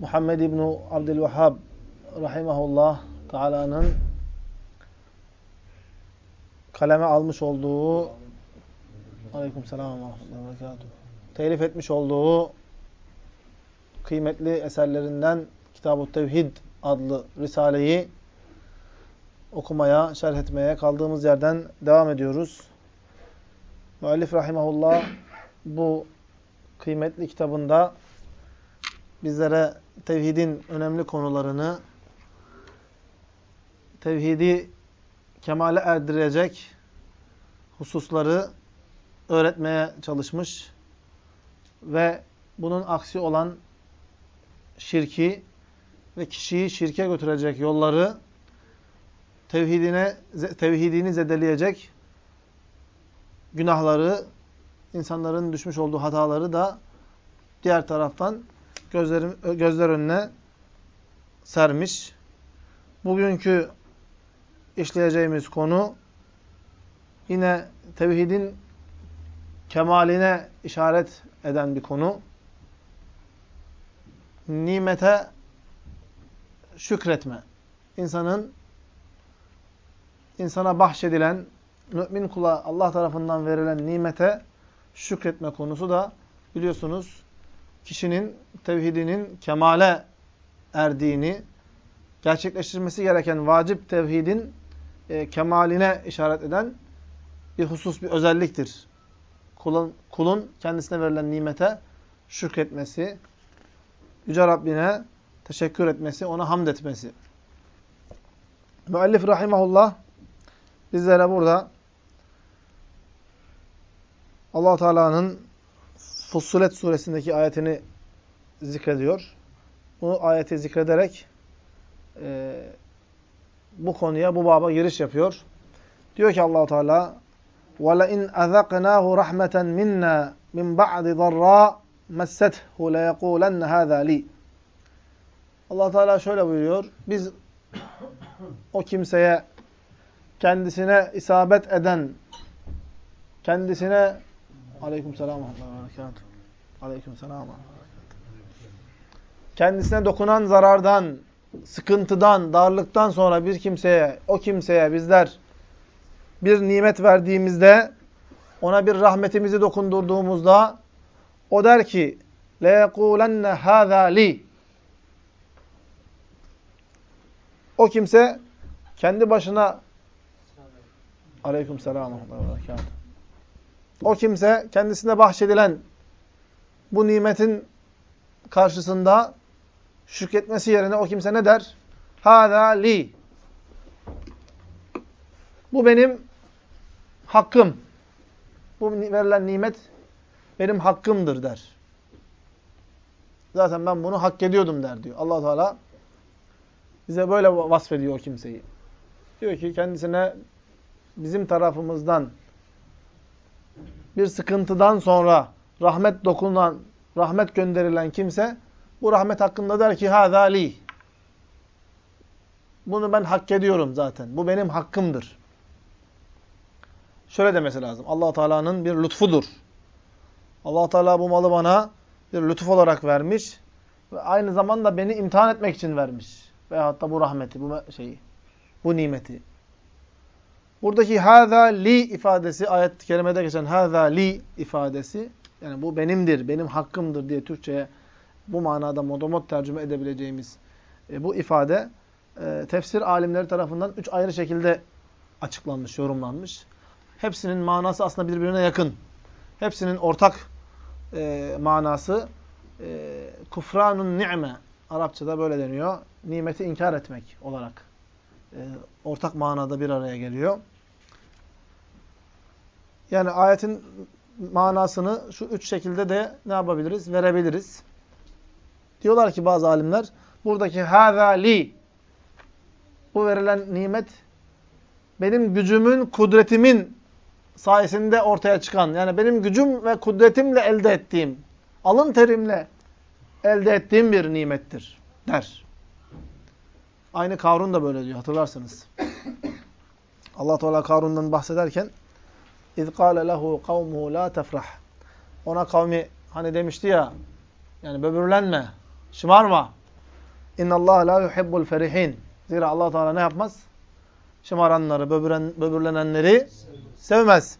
Muhammed İbni Abdülvehhab rahimahullah Teala'nın kaleme almış olduğu aleyküm selam telif etmiş olduğu kıymetli eserlerinden Kitab-ı Tevhid adlı Risale'yi okumaya, şerh etmeye kaldığımız yerden devam ediyoruz. Müellif rahimahullah bu kıymetli kitabında bizlere tevhidin önemli konularını, tevhidi kemale erdirecek hususları öğretmeye çalışmış ve bunun aksi olan şirki ve kişiyi şirke götürecek yolları tevhidine tevhidini zedeleyecek günahları, insanların düşmüş olduğu hataları da diğer taraftan gözlerim, gözler önüne sermiş. Bugünkü işleyeceğimiz konu yine tevhidin kemaline işaret eden bir konu. Nimete şükretme. İnsanın insana bahşedilen, mümin kula Allah tarafından verilen nimete şükretme konusu da biliyorsunuz kişinin tevhidinin kemale erdiğini, gerçekleştirmesi gereken vacip tevhidin e, kemaline işaret eden bir husus, bir özelliktir. Kulun, kulun kendisine verilen nimete şükretmesi, Yüce Rabbine teşekkür etmesi, ona hamd etmesi. Müellif rahimahullah bizlere burada allah Teala'nın Fussilet suresindeki ayetini zikrediyor. Bu ayeti zikrederek e, bu konuya, bu baba giriş yapıyor. Diyor ki allah Teala وَلَاِنْ اَذَقْنَاهُ رَحْمَةً مِنَّا مِنْ بَعْدِ ضَرَّا مَسَّتْهُ لَيَقُولَنَّ هَذَا لِي allah Teala şöyle buyuruyor. Biz o kimseye kendisine isabet eden, kendisine Aleyküm selam. Aleyküm selam. Kendisine dokunan zarardan, sıkıntıdan, darlıktan sonra bir kimseye, o kimseye bizler bir nimet verdiğimizde, ona bir rahmetimizi dokundurduğumuzda, o der ki, لَيَقُولَنَّ هَذَا لِي O kimse kendi başına Aleyküm selam. O kimse kendisine bahşedilen bu nimetin karşısında şükretmesi yerine o kimse ne der? Hâzâ li. Bu benim hakkım. Bu verilen nimet benim hakkımdır der. Zaten ben bunu hak ediyordum der diyor. allah Teala bize böyle vasfediyor o kimseyi. Diyor ki kendisine bizim tarafımızdan bir sıkıntıdan sonra rahmet dokunan, rahmet gönderilen kimse bu rahmet hakkında der ki hâzâ li. bunu ben hak ediyorum zaten. Bu benim hakkımdır. Şöyle demesi lazım. allah Teala'nın bir lütfudur. allah Teala bu malı bana bir lütuf olarak vermiş. Ve aynı zamanda beni imtihan etmek için vermiş. Veyahut da bu rahmeti, bu şeyi, bu nimeti. Buradaki hâzâ li ifadesi, ayet-i kerimede geçen hâzâ li ifadesi, yani bu benimdir, benim hakkımdır diye Türkçe'ye bu manada modomot tercüme edebileceğimiz e, bu ifade e, tefsir alimleri tarafından üç ayrı şekilde açıklanmış, yorumlanmış. Hepsinin manası aslında birbirine yakın. Hepsinin ortak e, manası e, kufranun ni'me. Arapçada böyle deniyor. Nimeti inkar etmek olarak. E, ortak manada bir araya geliyor. Yani ayetin manasını şu üç şekilde de ne yapabiliriz? Verebiliriz. Diyorlar ki bazı alimler, buradaki hâzâ li, bu verilen nimet, benim gücümün, kudretimin sayesinde ortaya çıkan, yani benim gücüm ve kudretimle elde ettiğim, alın terimle elde ettiğim bir nimettir, der. Aynı Karun da böyle diyor, hatırlarsınız. allah Teala Karun'dan bahsederken, اِذْ قَالَ لَهُ قَوْمُهُ لَا تَفْرَحْ Ona kavmi hani demişti ya, yani böbürlenme, şımarma. اِنَّ اللّٰهَ لَا يُحِبُّ الْفَرِحِينَ Zira allah Teala ne yapmaz? Şımaranları, böbüren, böbürlenenleri sevmez.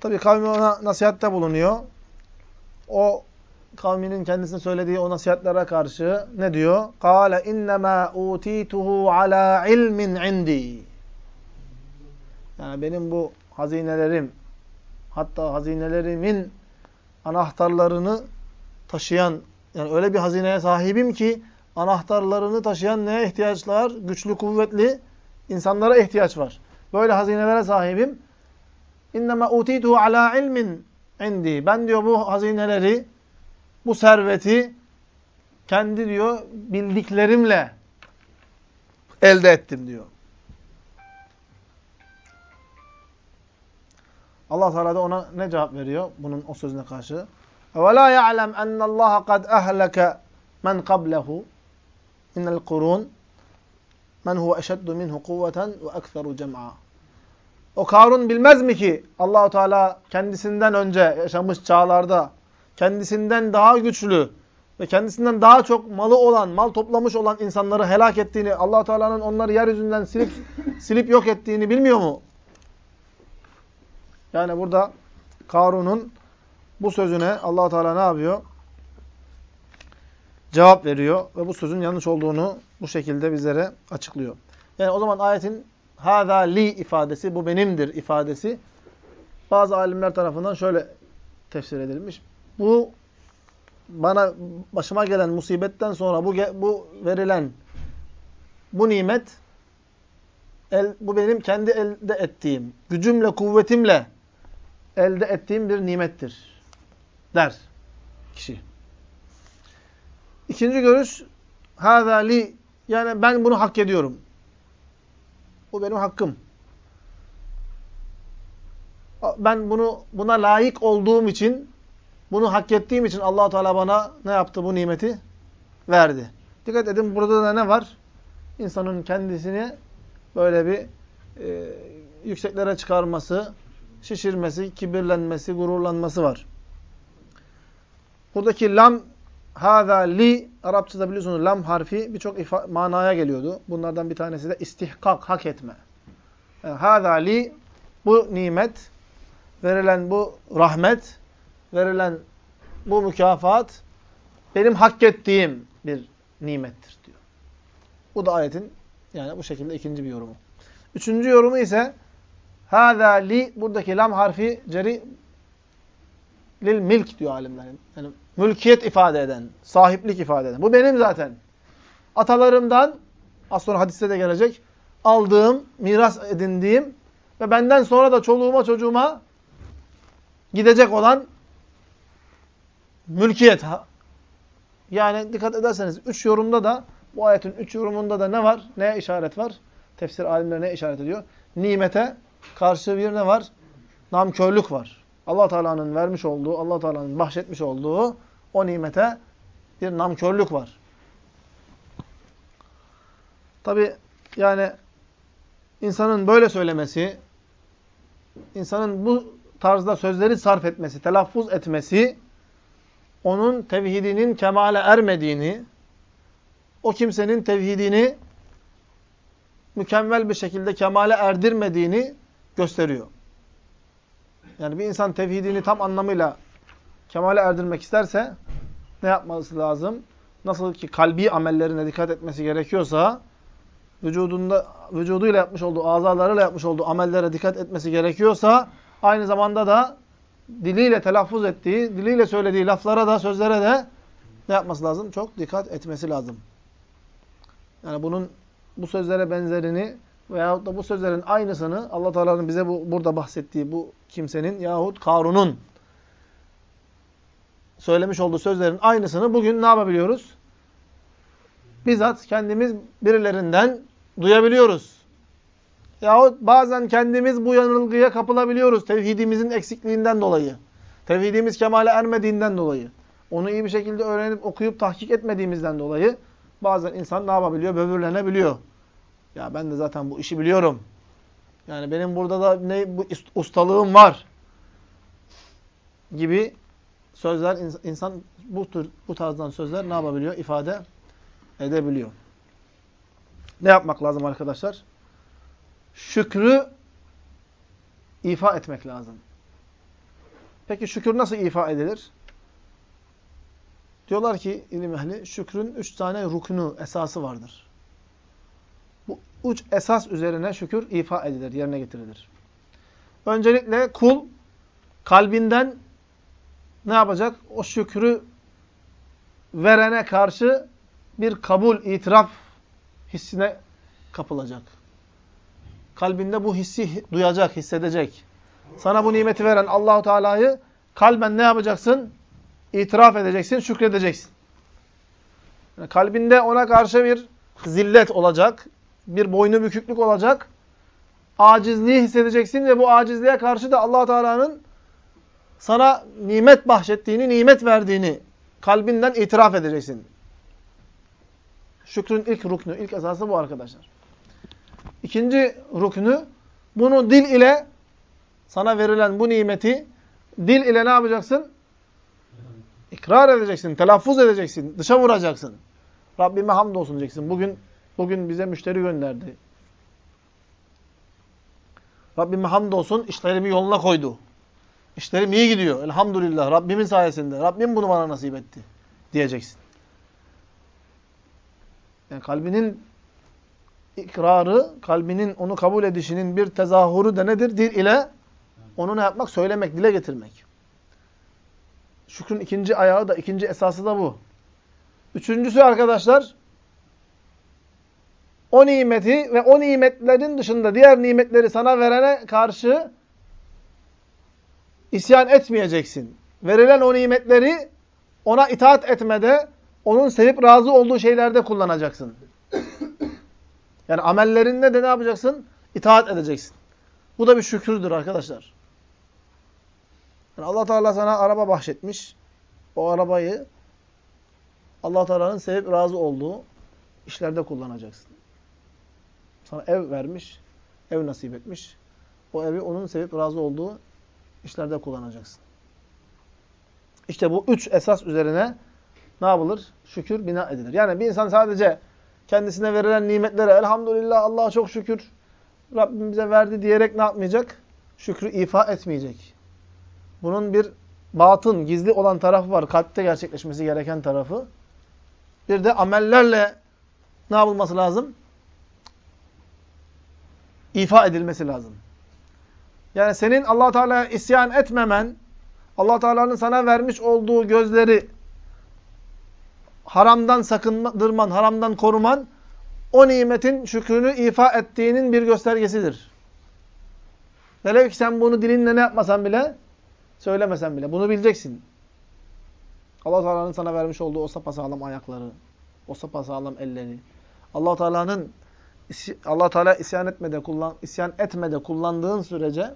Tabi kavmi ona nasihatte bulunuyor. O kavminin kendisine söylediği o nasihatlere karşı ne diyor? قَالَ اِنَّمَا اُوتِيتُهُ عَلَى عِلْمٍ عِنْدِي Yani benim bu hazinelerim, hatta hazinelerimin anahtarlarını taşıyan, yani öyle bir hazineye sahibim ki anahtarlarını taşıyan neye ihtiyaçlar? Güçlü, kuvvetli insanlara ihtiyaç var. Böyle hazinelere sahibim. İnnemâ utîtuhu alâ ilmin indi. Ben diyor bu hazineleri, bu serveti kendi diyor bildiklerimle elde ettim diyor. Allah Teala da ona ne cevap veriyor bunun o sözüne karşı? وَلَا يَعْلَمْ أَنَّ اللّٰهَ قَدْ أَهْلَكَ مَنْ قَبْلَهُ مِنَ الْقُرُونَ مَنْ هُوَ اَشَدُّ مِنْهُ قُوَّةً وَاَكْثَرُ جَمْعًا O Karun bilmez mi ki Allahu Teala kendisinden önce yaşamış çağlarda kendisinden daha güçlü ve kendisinden daha çok malı olan, mal toplamış olan insanları helak ettiğini, Allah Teala'nın onları yeryüzünden silip silip yok ettiğini bilmiyor mu? Yani burada Karun'un bu sözüne Allah Teala ne yapıyor? Cevap veriyor ve bu sözün yanlış olduğunu bu şekilde bizlere açıklıyor. Yani o zaman ayetin hâzâ li ifadesi, bu benimdir ifadesi bazı alimler tarafından şöyle tefsir edilmiş. Bu bana başıma gelen musibetten sonra bu bu verilen bu nimet el, bu benim kendi elde ettiğim, gücümle, kuvvetimle elde ettiğim bir nimettir der kişi. İkinci görüş hâzâ li yani ben bunu hak ediyorum. Bu benim hakkım. Ben bunu buna layık olduğum için, bunu hak ettiğim için Allah Teala bana ne yaptı bu nimeti? Verdi. Dikkat edin burada da ne var? İnsanın kendisini böyle bir e, yükseklere çıkarması, şişirmesi, kibirlenmesi, gururlanması var. Buradaki lam hâzâ li Arapçada biliyorsunuz lam harfi birçok manaya geliyordu. Bunlardan bir tanesi de istihkak, hak etme. Yani, hâzâ li bu nimet, verilen bu rahmet, verilen bu mükafat benim hak ettiğim bir nimettir diyor. Bu da ayetin yani bu şekilde ikinci bir yorumu. Üçüncü yorumu ise hâzâ li buradaki lam harfi ceri lil milk diyor alimlerin. Yani mülkiyet ifade eden, sahiplik ifade eden. Bu benim zaten. Atalarımdan, az sonra hadiste de gelecek, aldığım, miras edindiğim ve benden sonra da çoluğuma çocuğuma gidecek olan mülkiyet. Yani dikkat ederseniz üç yorumda da, bu ayetin üç yorumunda da ne var? Neye işaret var? Tefsir alimleri ne işaret ediyor? Nimete karşı bir ne var? Namkörlük var. Allah Teala'nın vermiş olduğu, Allah Teala'nın bahşetmiş olduğu o nimete bir namkörlük var. Tabi yani insanın böyle söylemesi, insanın bu tarzda sözleri sarf etmesi, telaffuz etmesi, onun tevhidinin kemale ermediğini, o kimsenin tevhidini mükemmel bir şekilde kemale erdirmediğini gösteriyor. Yani bir insan tevhidini tam anlamıyla kemale erdirmek isterse ne yapması lazım? Nasıl ki kalbi amellerine dikkat etmesi gerekiyorsa vücudunda vücuduyla yapmış olduğu, azalarıyla yapmış olduğu amellere dikkat etmesi gerekiyorsa aynı zamanda da diliyle telaffuz ettiği, diliyle söylediği laflara da, sözlere de ne yapması lazım? Çok dikkat etmesi lazım. Yani bunun bu sözlere benzerini veyahut da bu sözlerin aynısını Allah Teala'nın bize bu, burada bahsettiği bu kimsenin yahut Karun'un söylemiş olduğu sözlerin aynısını bugün ne yapabiliyoruz? Bizzat kendimiz birilerinden duyabiliyoruz. Yahut bazen kendimiz bu yanılgıya kapılabiliyoruz tevhidimizin eksikliğinden dolayı. Tevhidimiz kemale ermediğinden dolayı. Onu iyi bir şekilde öğrenip okuyup tahkik etmediğimizden dolayı bazen insan ne yapabiliyor? Böbürlenebiliyor. Ya ben de zaten bu işi biliyorum. Yani benim burada da ne bu ustalığım var gibi sözler insan bu tür bu tarzdan sözler ne yapabiliyor? ifade edebiliyor. Ne yapmak lazım arkadaşlar? Şükrü ifa etmek lazım. Peki şükür nasıl ifa edilir? Diyorlar ki ilim ehli şükrün üç tane ruknu, esası vardır. Bu üç esas üzerine şükür ifa edilir, yerine getirilir. Öncelikle kul kalbinden ne yapacak? O şükrü verene karşı bir kabul, itiraf hissine kapılacak. Kalbinde bu hissi duyacak, hissedecek. Sana bu nimeti veren Allahu Teala'yı kalben ne yapacaksın? İtiraf edeceksin, şükredeceksin. Yani kalbinde ona karşı bir zillet olacak, bir boynu büküklük olacak. Acizliği hissedeceksin ve bu acizliğe karşı da allah Teala'nın sana nimet bahşettiğini, nimet verdiğini kalbinden itiraf edeceksin. Şükrün ilk ruknu, ilk esası bu arkadaşlar. İkinci ruknu, bunu dil ile sana verilen bu nimeti dil ile ne yapacaksın? İkrar edeceksin, telaffuz edeceksin, dışa vuracaksın. Rabbime hamdolsun diyeceksin. Bugün bugün bize müşteri gönderdi. Rabbime hamdolsun işlerimi yoluna koydu. İşlerim iyi gidiyor. Elhamdülillah. Rabbimin sayesinde. Rabbim bunu bana nasip etti. Diyeceksin. Yani kalbinin ikrarı, kalbinin onu kabul edişinin bir tezahürü de nedir? Dil ile onu ne yapmak? Söylemek, dile getirmek. Şükrün ikinci ayağı da, ikinci esası da bu. Üçüncüsü arkadaşlar, o nimeti ve o nimetlerin dışında diğer nimetleri sana verene karşı isyan etmeyeceksin. Verilen o nimetleri ona itaat etmede, onun sevip razı olduğu şeylerde kullanacaksın. Yani amellerinde de ne yapacaksın? İtaat edeceksin. Bu da bir şükürdür arkadaşlar. Yani Allah Teala sana araba bahşetmiş. O arabayı Allah Teala'nın sevip razı olduğu işlerde kullanacaksın. Sana ev vermiş, ev nasip etmiş. O evi onun sevip razı olduğu işlerde kullanacaksın. İşte bu üç esas üzerine ne yapılır? Şükür bina edilir. Yani bir insan sadece kendisine verilen nimetlere elhamdülillah Allah'a çok şükür Rabbim bize verdi diyerek ne yapmayacak? Şükrü ifa etmeyecek. Bunun bir batın, gizli olan tarafı var. Kalpte gerçekleşmesi gereken tarafı. Bir de amellerle ne yapılması lazım? İfa edilmesi lazım. Yani senin allah Teala'ya isyan etmemen, allah Teala'nın sana vermiş olduğu gözleri haramdan sakındırman, haramdan koruman, o nimetin şükrünü ifa ettiğinin bir göstergesidir. Velev ki sen bunu dilinle ne yapmasan bile, söylemesen bile. Bunu bileceksin. allah Teala'nın sana vermiş olduğu o sapasağlam ayakları, o sapasağlam elleri, allah Teala'nın allah Teala isyan etmede kullan isyan etmede kullandığın sürece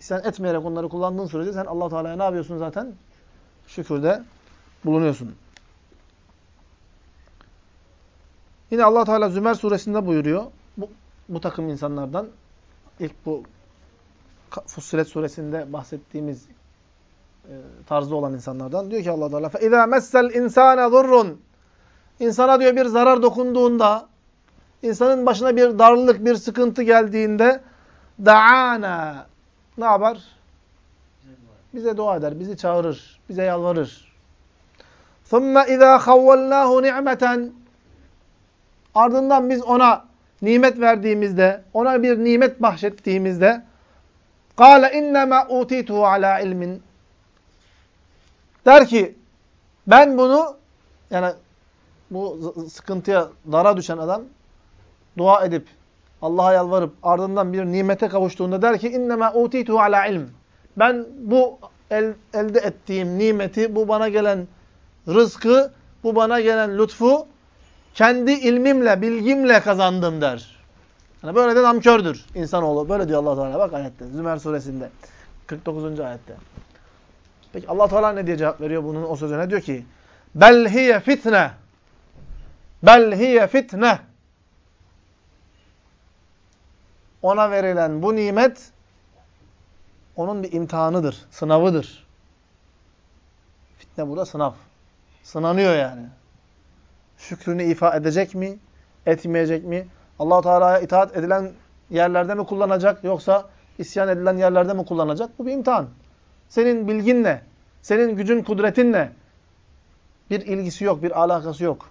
isyan etmeyerek onları kullandığın sürece sen allah Teala'ya ne yapıyorsun zaten? Şükürde bulunuyorsun. Yine allah Teala Zümer suresinde buyuruyor. Bu, bu takım insanlardan ilk bu Fussilet suresinde bahsettiğimiz e, tarzda olan insanlardan diyor ki Allah Teala فَاِذَا مَسَّ الْاِنْسَانَ ضُرٌ İnsana diyor bir zarar dokunduğunda, insanın başına bir darlık, bir sıkıntı geldiğinde daana ne yapar? Bize dua eder, bizi çağırır, bize yalvarır. ثُمَّ اِذَا خَوَّلْنَاهُ نِعْمَةً Ardından biz ona nimet verdiğimizde, ona bir nimet bahşettiğimizde قَالَ اِنَّمَا اُوتِيتُهُ عَلَى ilmin Der ki, ben bunu, yani bu sıkıntıya, dara düşen adam, dua edip, Allah'a yalvarıp, ardından bir nimete kavuştuğunda der ki, اِنَّمَا اُوتِيتُهُ عَلَى ilm Ben bu el, elde ettiğim nimeti, bu bana gelen rızkı, bu bana gelen lütfu, kendi ilmimle, bilgimle kazandım der. Yani böyle de namkördür insanoğlu. Böyle diyor allah Teala bak ayette. Zümer suresinde. 49. ayette. Peki allah Teala ne diye cevap veriyor bunun o sözüne? Diyor ki Bel hiye fitne Bel hiye fitne Ona verilen bu nimet onun bir imtihanıdır, sınavıdır. Fitne burada sınav. Sınanıyor yani. Şükrünü ifa edecek mi? Etmeyecek mi? allah Teala'ya itaat edilen yerlerde mi kullanacak? Yoksa isyan edilen yerlerde mi kullanacak? Bu bir imtihan. Senin bilginle, senin gücün, kudretinle bir ilgisi yok, bir alakası yok.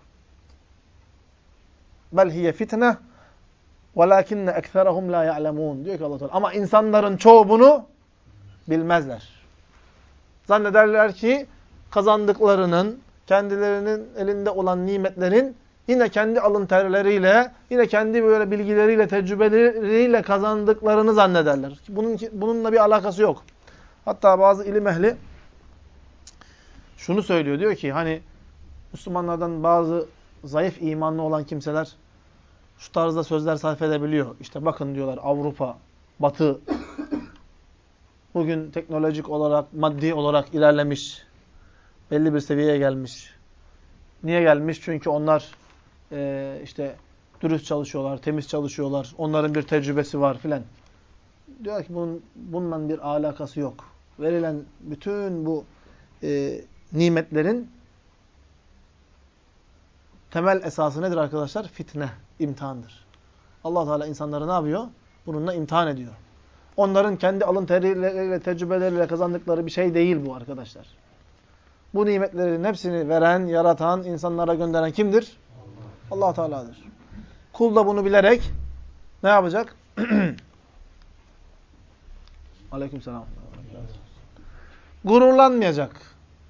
Bel hiye fitne velakinne ekserahum la ya'lemun diyor ki Allah Teala. Ama insanların çoğu bunu bilmezler. Zannederler ki kazandıklarının, kendilerinin elinde olan nimetlerin yine kendi alın terleriyle, yine kendi böyle bilgileriyle, tecrübeleriyle kazandıklarını zannederler. Bunun, bununla bir alakası yok. Hatta bazı ilim ehli şunu söylüyor. Diyor ki hani Müslümanlardan bazı zayıf imanlı olan kimseler şu tarzda sözler sarf edebiliyor. İşte bakın diyorlar Avrupa, Batı bugün teknolojik olarak, maddi olarak ilerlemiş. Belli bir seviyeye gelmiş. Niye gelmiş? Çünkü onlar e, işte dürüst çalışıyorlar, temiz çalışıyorlar. Onların bir tecrübesi var filan. Diyor ki bunun bununla bir alakası yok. Verilen bütün bu e, nimetlerin temel esası nedir arkadaşlar? Fitne, imtihandır. allah Teala insanları ne yapıyor? Bununla imtihan ediyor. Onların kendi alın teriyle, tecrübeleriyle kazandıkları bir şey değil bu arkadaşlar. Bu nimetlerin hepsini veren, yaratan, insanlara gönderen kimdir? allah Teala'dır. Kul da bunu bilerek ne yapacak? Aleyküm selam. Gururlanmayacak.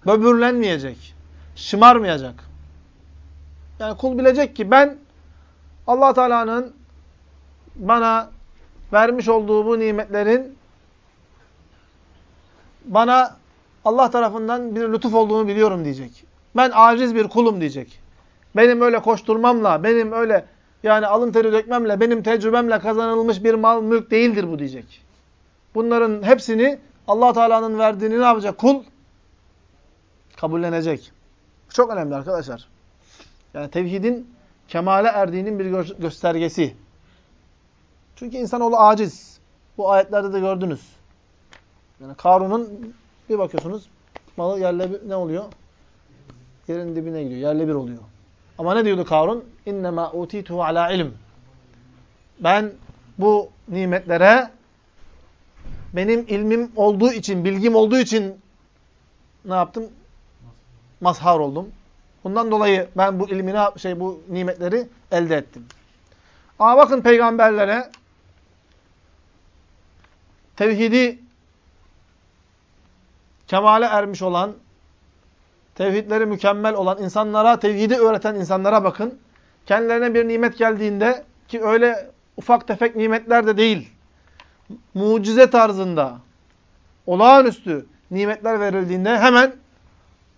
Böbürlenmeyecek. Şımarmayacak. Yani kul bilecek ki ben allah Teala'nın bana vermiş olduğu bu nimetlerin bana Allah tarafından bir lütuf olduğunu biliyorum diyecek. Ben aciz bir kulum diyecek. Benim öyle koşturmamla, benim öyle yani alın teri dökmemle, benim tecrübemle kazanılmış bir mal, mülk değildir bu diyecek. Bunların hepsini allah Teala'nın verdiğini ne yapacak? Kul kabullenecek. Çok önemli arkadaşlar. Yani tevhidin kemale erdiğinin bir gö göstergesi. Çünkü insanoğlu aciz. Bu ayetlerde de gördünüz. Yani Karun'un bir bakıyorsunuz malı yerle bir, ne oluyor? Yerin dibine gidiyor. Yerle bir oluyor. Ama ne diyordu Karun? İnnemâ utîtuhu alâ ilim. Ben bu nimetlere benim ilmim olduğu için, bilgim olduğu için ne yaptım? Mazhar oldum. Bundan dolayı ben bu ilmini, şey bu nimetleri elde ettim. Ama bakın peygamberlere tevhidi kemale ermiş olan, tevhidleri mükemmel olan insanlara, tevhidi öğreten insanlara bakın. Kendilerine bir nimet geldiğinde ki öyle ufak tefek nimetler de değil. Mucize tarzında olağanüstü nimetler verildiğinde hemen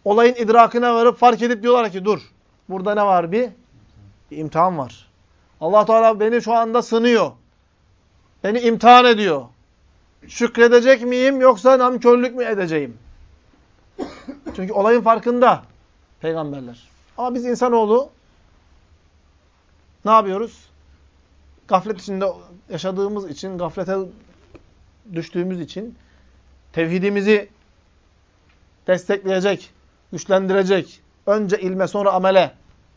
olayın idrakine varıp fark edip diyorlar ki dur. Burada ne var bir? Bir imtihan var. Allah Teala beni şu anda sınıyor. Beni imtihan ediyor. Şükredecek miyim yoksa namkörlük mü edeceğim? Çünkü olayın farkında peygamberler. Ama biz insanoğlu ne yapıyoruz? Gaflet içinde yaşadığımız için, gaflete düştüğümüz için tevhidimizi destekleyecek, güçlendirecek, önce ilme sonra amele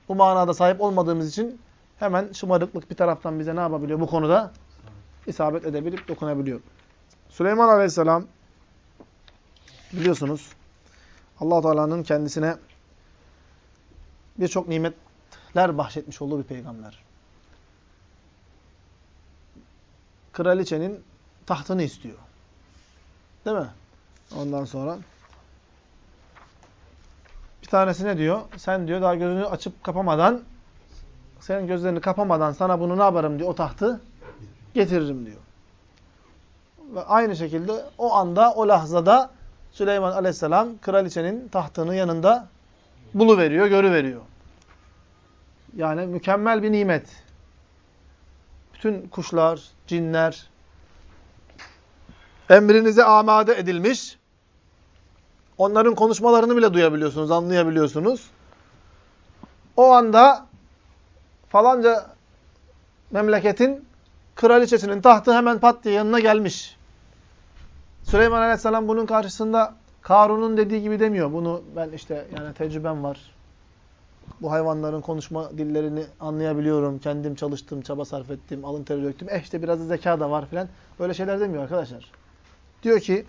bu manada sahip olmadığımız için hemen şımarıklık bir taraftan bize ne yapabiliyor bu konuda? isabet edebilip dokunabiliyor. Süleyman Aleyhisselam biliyorsunuz allah Teala'nın kendisine birçok nimetler bahşetmiş olduğu bir peygamber. Kraliçenin tahtını istiyor. Değil mi? Ondan sonra bir tanesi ne diyor? Sen diyor daha gözünü açıp kapamadan senin gözlerini kapamadan sana bunu ne yaparım diyor o tahtı getiririm diyor. Ve aynı şekilde o anda, o lahzada Süleyman aleyhisselam kraliçenin tahtını yanında buluveriyor, görüveriyor. Yani mükemmel bir nimet. Bütün kuşlar, cinler emrinize amade edilmiş. Onların konuşmalarını bile duyabiliyorsunuz, anlayabiliyorsunuz. O anda falanca memleketin kraliçesinin tahtı hemen pat diye yanına gelmiş. Süleyman Aleyhisselam bunun karşısında Karun'un dediği gibi demiyor. Bunu ben işte yani tecrübem var. Bu hayvanların konuşma dillerini anlayabiliyorum. Kendim çalıştım, çaba sarf ettim, alın teri döktüm. Eh işte biraz da zeka da var filan. Böyle şeyler demiyor arkadaşlar. Diyor ki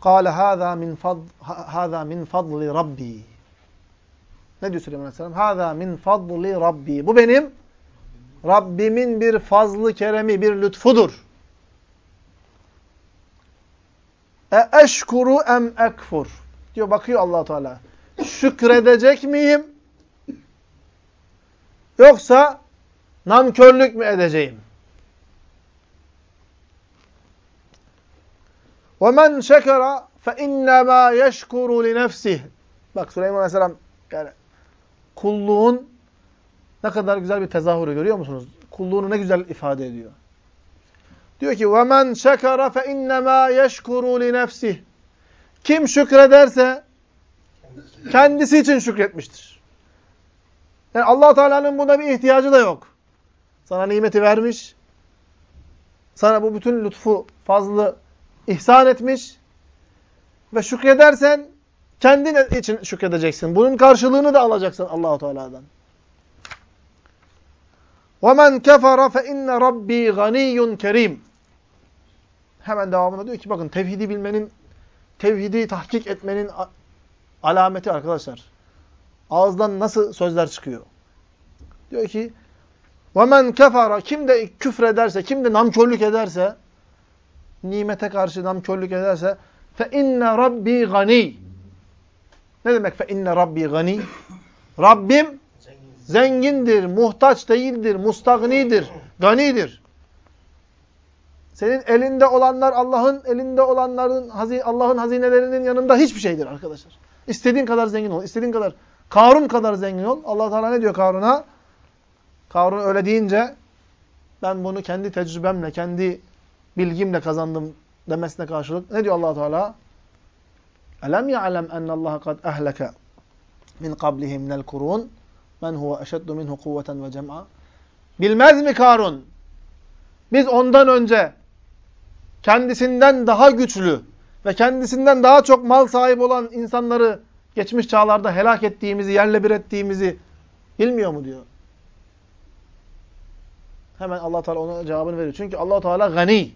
قال هذا min fad hada min fadli rabbi. Ne diyor Süleyman Aleyhisselam? Hada min fadli rabbi. Bu benim Rabbimin bir fazlı keremi, bir lütfudur. E eşkuru em ekfur. Diyor bakıyor allah Teala. Şükredecek miyim? Yoksa nankörlük mü edeceğim? وَمَنْ شَكَرَ فَاِنَّمَا يَشْكُرُ لِنَفْسِهِ Bak Süleyman Aleyhisselam yani kulluğun ne kadar güzel bir tezahürü görüyor musunuz? Kulluğunu ne güzel ifade ediyor. Diyor ki وَمَنْ شَكَرَ فَاِنَّمَا يَشْكُرُ لِنَفْسِهِ Kim şükrederse kendisi için şükretmiştir. Yani allah Teala'nın buna bir ihtiyacı da yok. Sana nimeti vermiş. Sana bu bütün lütfu, fazlı ihsan etmiş. Ve şükredersen kendin için şükredeceksin. Bunun karşılığını da alacaksın Allahu Teala'dan. وَمَنْ كَفَرَ فَاِنَّ رَبِّي غَنِيٌّ kerim. Hemen devamında diyor ki bakın tevhidi bilmenin, tevhidi tahkik etmenin alameti arkadaşlar. Ağızdan nasıl sözler çıkıyor? Diyor ki وَمَنْ كَفَرَ Kim de küfrederse, kim de namkörlük ederse, nimete karşı namkörlük ederse فَاِنَّ رَبِّي غَنِيٌّ Ne demek فَاِنَّ رَبِّي غَنِيٌّ Rabbim zengindir, muhtaç değildir, mustagnidir, ganidir. Senin elinde olanlar Allah'ın elinde olanların Allah'ın hazinelerinin yanında hiçbir şeydir arkadaşlar. İstediğin kadar zengin ol, istediğin kadar Karun kadar zengin ol. Allah Teala ne diyor Karun'a? Karun öyle deyince ben bunu kendi tecrübemle, kendi bilgimle kazandım demesine karşılık ne diyor Allah Teala? Elem ya'lem en Allah kad ehleke min qablihi minel kurun Men huve eşeddu minhu kuvveten ve cem'a. Bilmez mi Karun? Biz ondan önce kendisinden daha güçlü ve kendisinden daha çok mal sahibi olan insanları geçmiş çağlarda helak ettiğimizi, yerle bir ettiğimizi bilmiyor mu diyor. Hemen Allah Teala ona cevabını veriyor. Çünkü Allah Teala gani.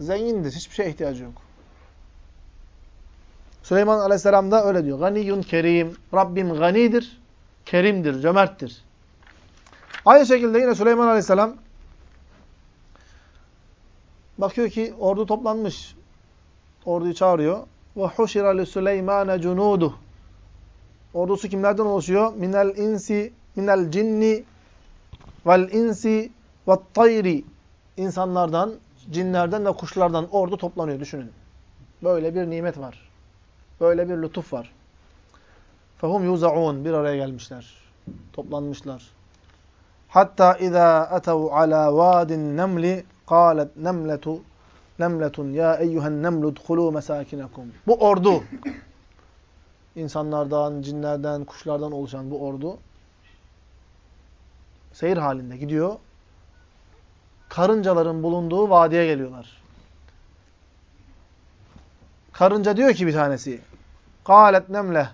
Zengindir. Hiçbir şeye ihtiyacı yok. Süleyman Aleyhisselam da öyle diyor. Ganiyun kerim. Rabbim ganidir kerimdir, cömerttir. Aynı şekilde yine Süleyman Aleyhisselam bakıyor ki ordu toplanmış. Orduyu çağırıyor. Ve huşira li Süleymane cunudu. Ordusu kimlerden oluşuyor? Minel insi, minel cinni vel insi ve tayri. İnsanlardan, cinlerden ve kuşlardan ordu toplanıyor düşünün. Böyle bir nimet var. Böyle bir lütuf var. Fehum yuzaun bir araya gelmişler. Toplanmışlar. Hatta iza etev ala vadin nemli qalet nemletu nemletun ya eyyuhen nemlu dkhulu mesakinakum. Bu ordu insanlardan, cinlerden, kuşlardan oluşan bu ordu seyir halinde gidiyor. Karıncaların bulunduğu vadiye geliyorlar. Karınca diyor ki bir tanesi. Kâlet nemle.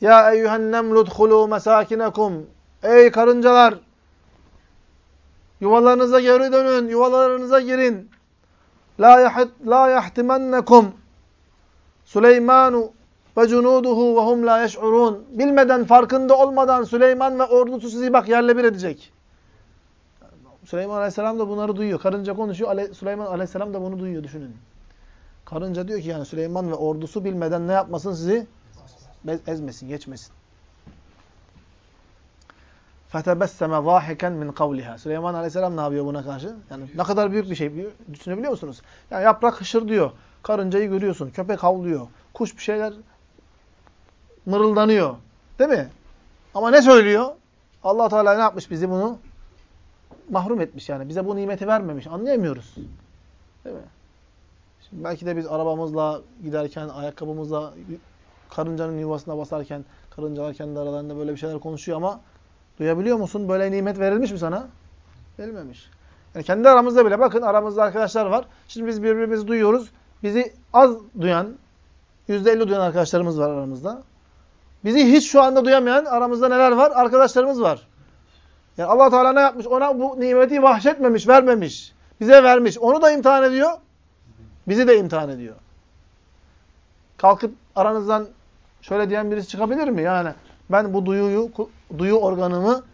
Ya eyyühen nemlu dhulû mesâkinekum. Ey karıncalar! Yuvalarınıza geri dönün, yuvalarınıza girin. La yahit la yahtimennekum Süleymanu ve cunuduhu ve hum la yeş'urun. Bilmeden, farkında olmadan Süleyman ve ordusu sizi bak yerle bir edecek. Süleyman Aleyhisselam da bunları duyuyor. Karınca konuşuyor. Süleyman Aleyhisselam da bunu duyuyor. Düşünün. Karınca diyor ki yani Süleyman ve ordusu bilmeden ne yapmasın sizi? Ezmesin, geçmesin. فَتَبَسَّمَ ضَاحِكًا min قَوْلِهَا Süleyman Aleyhisselam ne yapıyor buna karşı? Yani ne kadar büyük bir şey düşünebiliyor musunuz? Yani yaprak hışır diyor. Karıncayı görüyorsun. Köpek havlıyor. Kuş bir şeyler mırıldanıyor. Değil mi? Ama ne söylüyor? allah Teala ne yapmış bizi bunu? Mahrum etmiş yani. Bize bu nimeti vermemiş. Anlayamıyoruz. Değil mi? Şimdi belki de biz arabamızla giderken, ayakkabımızla karıncanın yuvasına basarken, karıncalar kendi aralarında böyle bir şeyler konuşuyor ama duyabiliyor musun? Böyle nimet verilmiş mi sana? Verilmemiş. Yani kendi aramızda bile bakın aramızda arkadaşlar var. Şimdi biz birbirimizi duyuyoruz. Bizi az duyan, yüzde elli duyan arkadaşlarımız var aramızda. Bizi hiç şu anda duyamayan aramızda neler var? Arkadaşlarımız var. Yani allah Teala ne yapmış? Ona bu nimeti vahşetmemiş, vermemiş. Bize vermiş. Onu da imtihan ediyor. Bizi de imtihan ediyor. Kalkıp aranızdan şöyle diyen birisi çıkabilir mi? Yani ben bu duyuyu, duyu organımı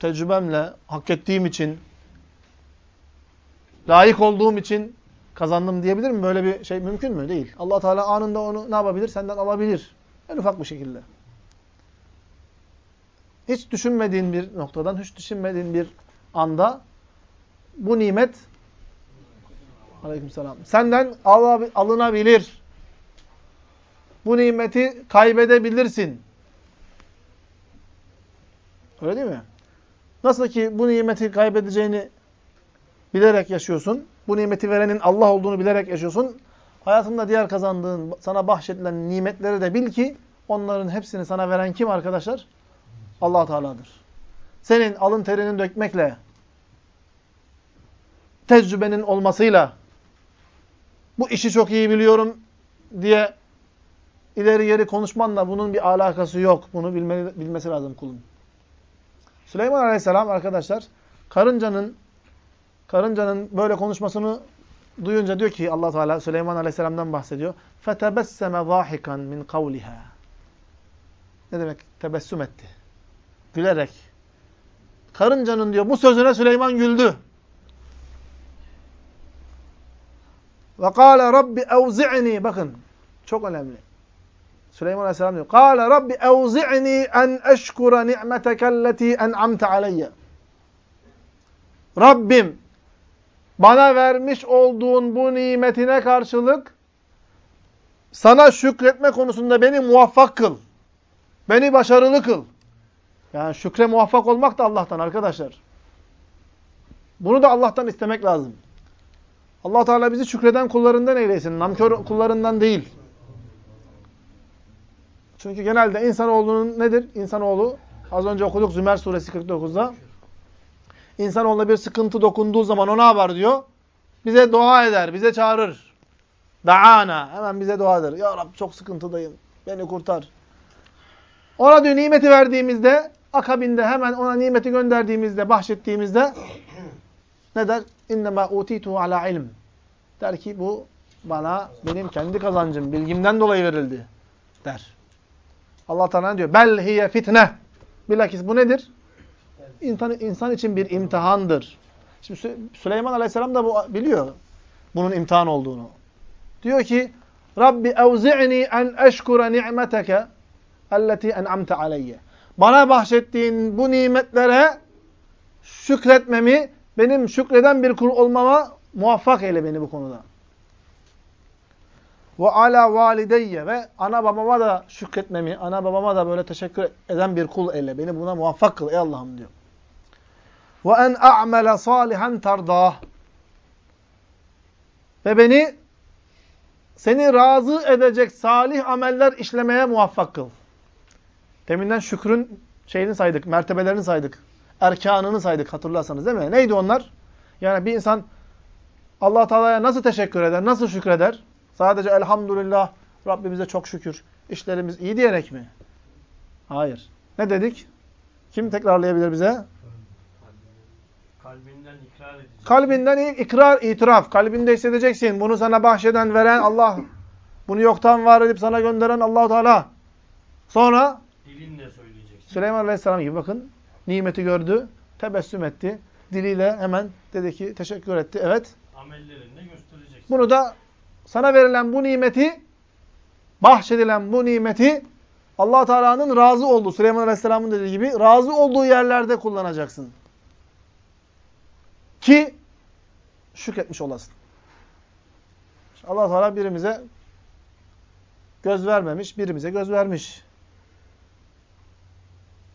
tecrübemle, hak ettiğim için, layık olduğum için kazandım diyebilir mi? Böyle bir şey mümkün mü? Değil. allah Teala anında onu ne yapabilir? Senden alabilir. En ufak bir şekilde. Hiç düşünmediğin bir noktadan, hiç düşünmediğin bir anda bu nimet aleykümselam senden alınabilir. Bu nimeti kaybedebilirsin. Öyle değil mi? Nasıl ki bu nimeti kaybedeceğini bilerek yaşıyorsun. Bu nimeti verenin Allah olduğunu bilerek yaşıyorsun. Hayatında diğer kazandığın, sana bahşedilen nimetleri de bil ki onların hepsini sana veren kim arkadaşlar? allah Teala'dır. Senin alın terinin dökmekle, tecrübenin olmasıyla, bu işi çok iyi biliyorum diye ileri geri konuşmanla bunun bir alakası yok. Bunu bilme, bilmesi lazım kulun. Süleyman Aleyhisselam arkadaşlar karıncanın karıncanın böyle konuşmasını duyunca diyor ki Allah Teala Süleyman Aleyhisselam'dan bahsediyor. Fetebesseme zahikan min kavliha. Ne demek? Tebessüm etti. Gülerek. Karıncanın diyor bu sözüne Süleyman güldü. Ve kâle rabbi evzi'ni. Bakın çok önemli. Süleyman Aleyhisselam diyor. Kâle rabbi evzi'ni en eşkura ni'metekelleti en'amte aleyye. Rabbim bana vermiş olduğun bu nimetine karşılık sana şükretme konusunda beni muvaffak kıl. Beni başarılı kıl. Yani şükre muvaffak olmak da Allah'tan arkadaşlar. Bunu da Allah'tan istemek lazım. allah Teala bizi şükreden kullarından eylesin. Namkör kullarından değil. Çünkü genelde insanoğlunun nedir? İnsanoğlu az önce okuduk Zümer suresi 49'da. İnsanoğluna bir sıkıntı dokunduğu zaman o ne yapar diyor? Bize dua eder, bize çağırır. Da'ana. Hemen bize dua eder. Ya Rab çok sıkıntıdayım. Beni kurtar. Ona diyor nimeti verdiğimizde, akabinde hemen ona nimeti gönderdiğimizde, bahşettiğimizde ne der? İnnemâ utitu ala ilm. Der ki bu bana benim kendi kazancım, bilgimden dolayı verildi. Der. Allah Teala diyor? Bel hiye fitne. Bilakis bu nedir? İnsan, insan için bir imtihandır. Şimdi Süleyman Aleyhisselam da bu biliyor bunun imtihan olduğunu. Diyor ki Rabbi evzi'ni en eşkura ni'meteke elleti en'amte aleyye. Bana bahşettiğin bu nimetlere şükretmemi, benim şükreden bir kul olmama muvaffak eyle beni bu konuda. Ve ala valideyye ve ana babama da şükretmemi, ana babama da böyle teşekkür eden bir kul eyle. Beni buna muvaffak kıl ey Allah'ım diyor. Ve en a'mele salihan tardah. Ve beni seni razı edecek salih ameller işlemeye muvaffak kıl. Deminden şükrün şeyini saydık, mertebelerini saydık. erkanını saydık hatırlarsanız değil mi? Neydi onlar? Yani bir insan allah Teala'ya nasıl teşekkür eder, nasıl şükreder? Sadece elhamdülillah Rabbimize çok şükür, işlerimiz iyi diyerek mi? Hayır. Ne dedik? Kim tekrarlayabilir bize? Kalbinden ikrar edecek. Kalbinden ikrar, itiraf. Kalbinde hissedeceksin. Bunu sana bahşeden, veren Allah. Bunu yoktan var edip sana gönderen allah Teala. Sonra Dilinle söyleyeceksin. Süleyman Aleyhisselam gibi bakın. Nimeti gördü. Tebessüm etti. Diliyle hemen dedi ki teşekkür etti. Evet. Amellerinle göstereceksin. Bunu da sana verilen bu nimeti bahşedilen bu nimeti allah Teala'nın razı olduğu, Süleyman Aleyhisselam'ın dediği gibi razı olduğu yerlerde kullanacaksın. Ki şükretmiş olasın. allah Teala birimize göz vermemiş, birimize göz vermiş.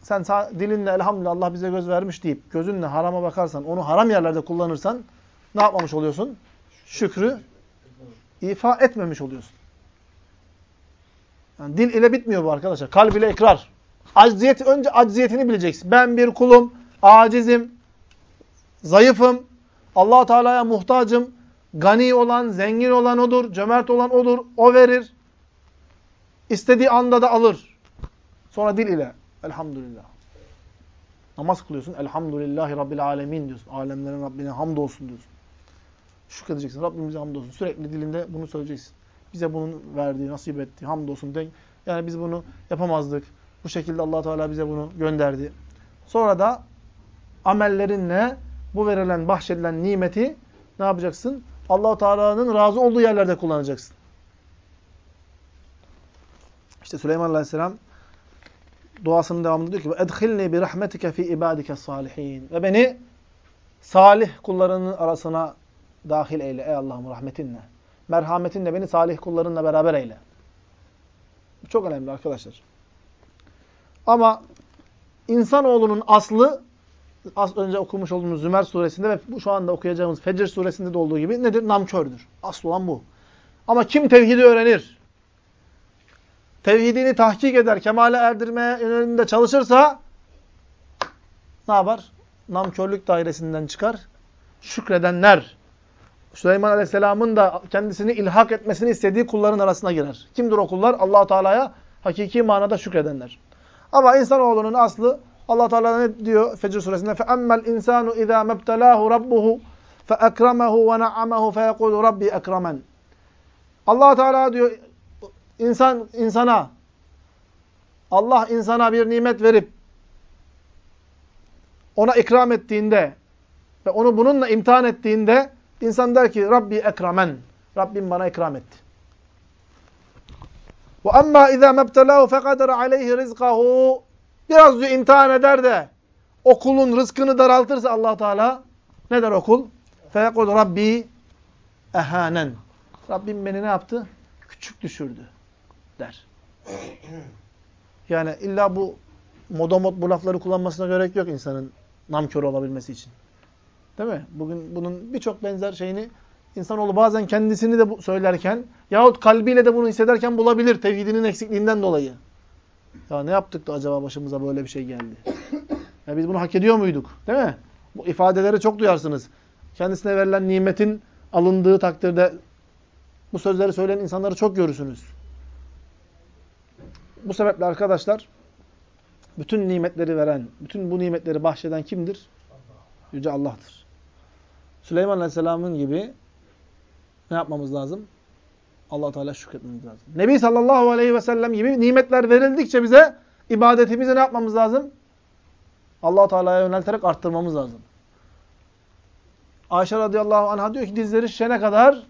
Sen dilinle elhamdülillah Allah bize göz vermiş deyip gözünle harama bakarsan, onu haram yerlerde kullanırsan ne yapmamış oluyorsun? Şükrü ifa etmemiş oluyorsun. Yani dil ile bitmiyor bu arkadaşlar. Kalb ile ikrar. Acziyet, önce acziyetini bileceksin. Ben bir kulum, acizim, zayıfım, allah Teala'ya muhtacım, gani olan, zengin olan odur, cömert olan odur, o verir. İstediği anda da alır. Sonra dil ile elhamdülillah. Namaz kılıyorsun. Elhamdülillahi Rabbil alemin diyorsun. Alemlerin Rabbine hamdolsun diyorsun şükredeceksin. Rabbimize hamdolsun. Sürekli dilinde bunu söyleyeceksin. Bize bunun verdiği, nasip ettiği hamdolsun. Denk. Yani biz bunu yapamazdık. Bu şekilde allah Teala bize bunu gönderdi. Sonra da amellerinle bu verilen, bahşedilen nimeti ne yapacaksın? allah Teala'nın razı olduğu yerlerde kullanacaksın. İşte Süleyman Aleyhisselam duasının devamında diyor ki "Edhilni bi rahmetike fi ibadike salihin." Ve beni salih kullarının arasına dahil eyle ey Allah'ım rahmetinle. Merhametinle beni salih kullarınla beraber eyle. Bu çok önemli arkadaşlar. Ama insanoğlunun aslı az önce okumuş olduğumuz Zümer suresinde ve şu anda okuyacağımız Fecr suresinde de olduğu gibi nedir? Namkördür. Aslı olan bu. Ama kim tevhidi öğrenir, tevhidini tahkik eder, kemale erdirmeye yönelinde çalışırsa ne yapar? Namkörlük dairesinden çıkar. Şükredenler, Süleyman Aleyhisselam'ın da kendisini ilhak etmesini istediği kulların arasına girer. Kimdir o kullar? allah Teala'ya hakiki manada şükredenler. Ama insanoğlunun aslı allah Teala ne diyor Fecr suresinde? فَأَمَّا الْاِنْسَانُ اِذَا مَبْتَلَاهُ رَبُّهُ فَاَكْرَمَهُ وَنَعَّمَهُ فَيَقُولُ رَبِّي اَكْرَمًا allah Teala diyor insan insana Allah insana bir nimet verip ona ikram ettiğinde ve onu bununla imtihan ettiğinde insan der ki Rabbi ekramen. Rabbim bana ikram etti. Amma iza mebtelahu fekadara aleyhi rizqahu biraz diyor imtihan eder de o kulun rızkını daraltırsa Allah Teala ne der o kul? Feyekul Rabbi ehanen. Rabbim beni ne yaptı? Küçük düşürdü der. Yani illa bu modomot bu lafları kullanmasına gerek yok insanın namkör olabilmesi için. Değil mi? Bugün bunun birçok benzer şeyini insanoğlu bazen kendisini de söylerken yahut kalbiyle de bunu hissederken bulabilir tevhidinin eksikliğinden dolayı. Ya ne yaptık da acaba başımıza böyle bir şey geldi? Ya biz bunu hak ediyor muyduk? Değil mi? Bu ifadeleri çok duyarsınız. Kendisine verilen nimetin alındığı takdirde bu sözleri söyleyen insanları çok görürsünüz. Bu sebeple arkadaşlar bütün nimetleri veren, bütün bu nimetleri bahşeden kimdir? Yüce Allah'tır. Süleyman Aleyhisselam'ın gibi ne yapmamız lazım? allah Teala şükretmemiz lazım. Nebi sallallahu aleyhi ve sellem gibi nimetler verildikçe bize ibadetimizi ne yapmamız lazım? allah Teala'ya yönelterek arttırmamız lazım. Ayşe radıyallahu anh'a diyor ki dizleri şişene kadar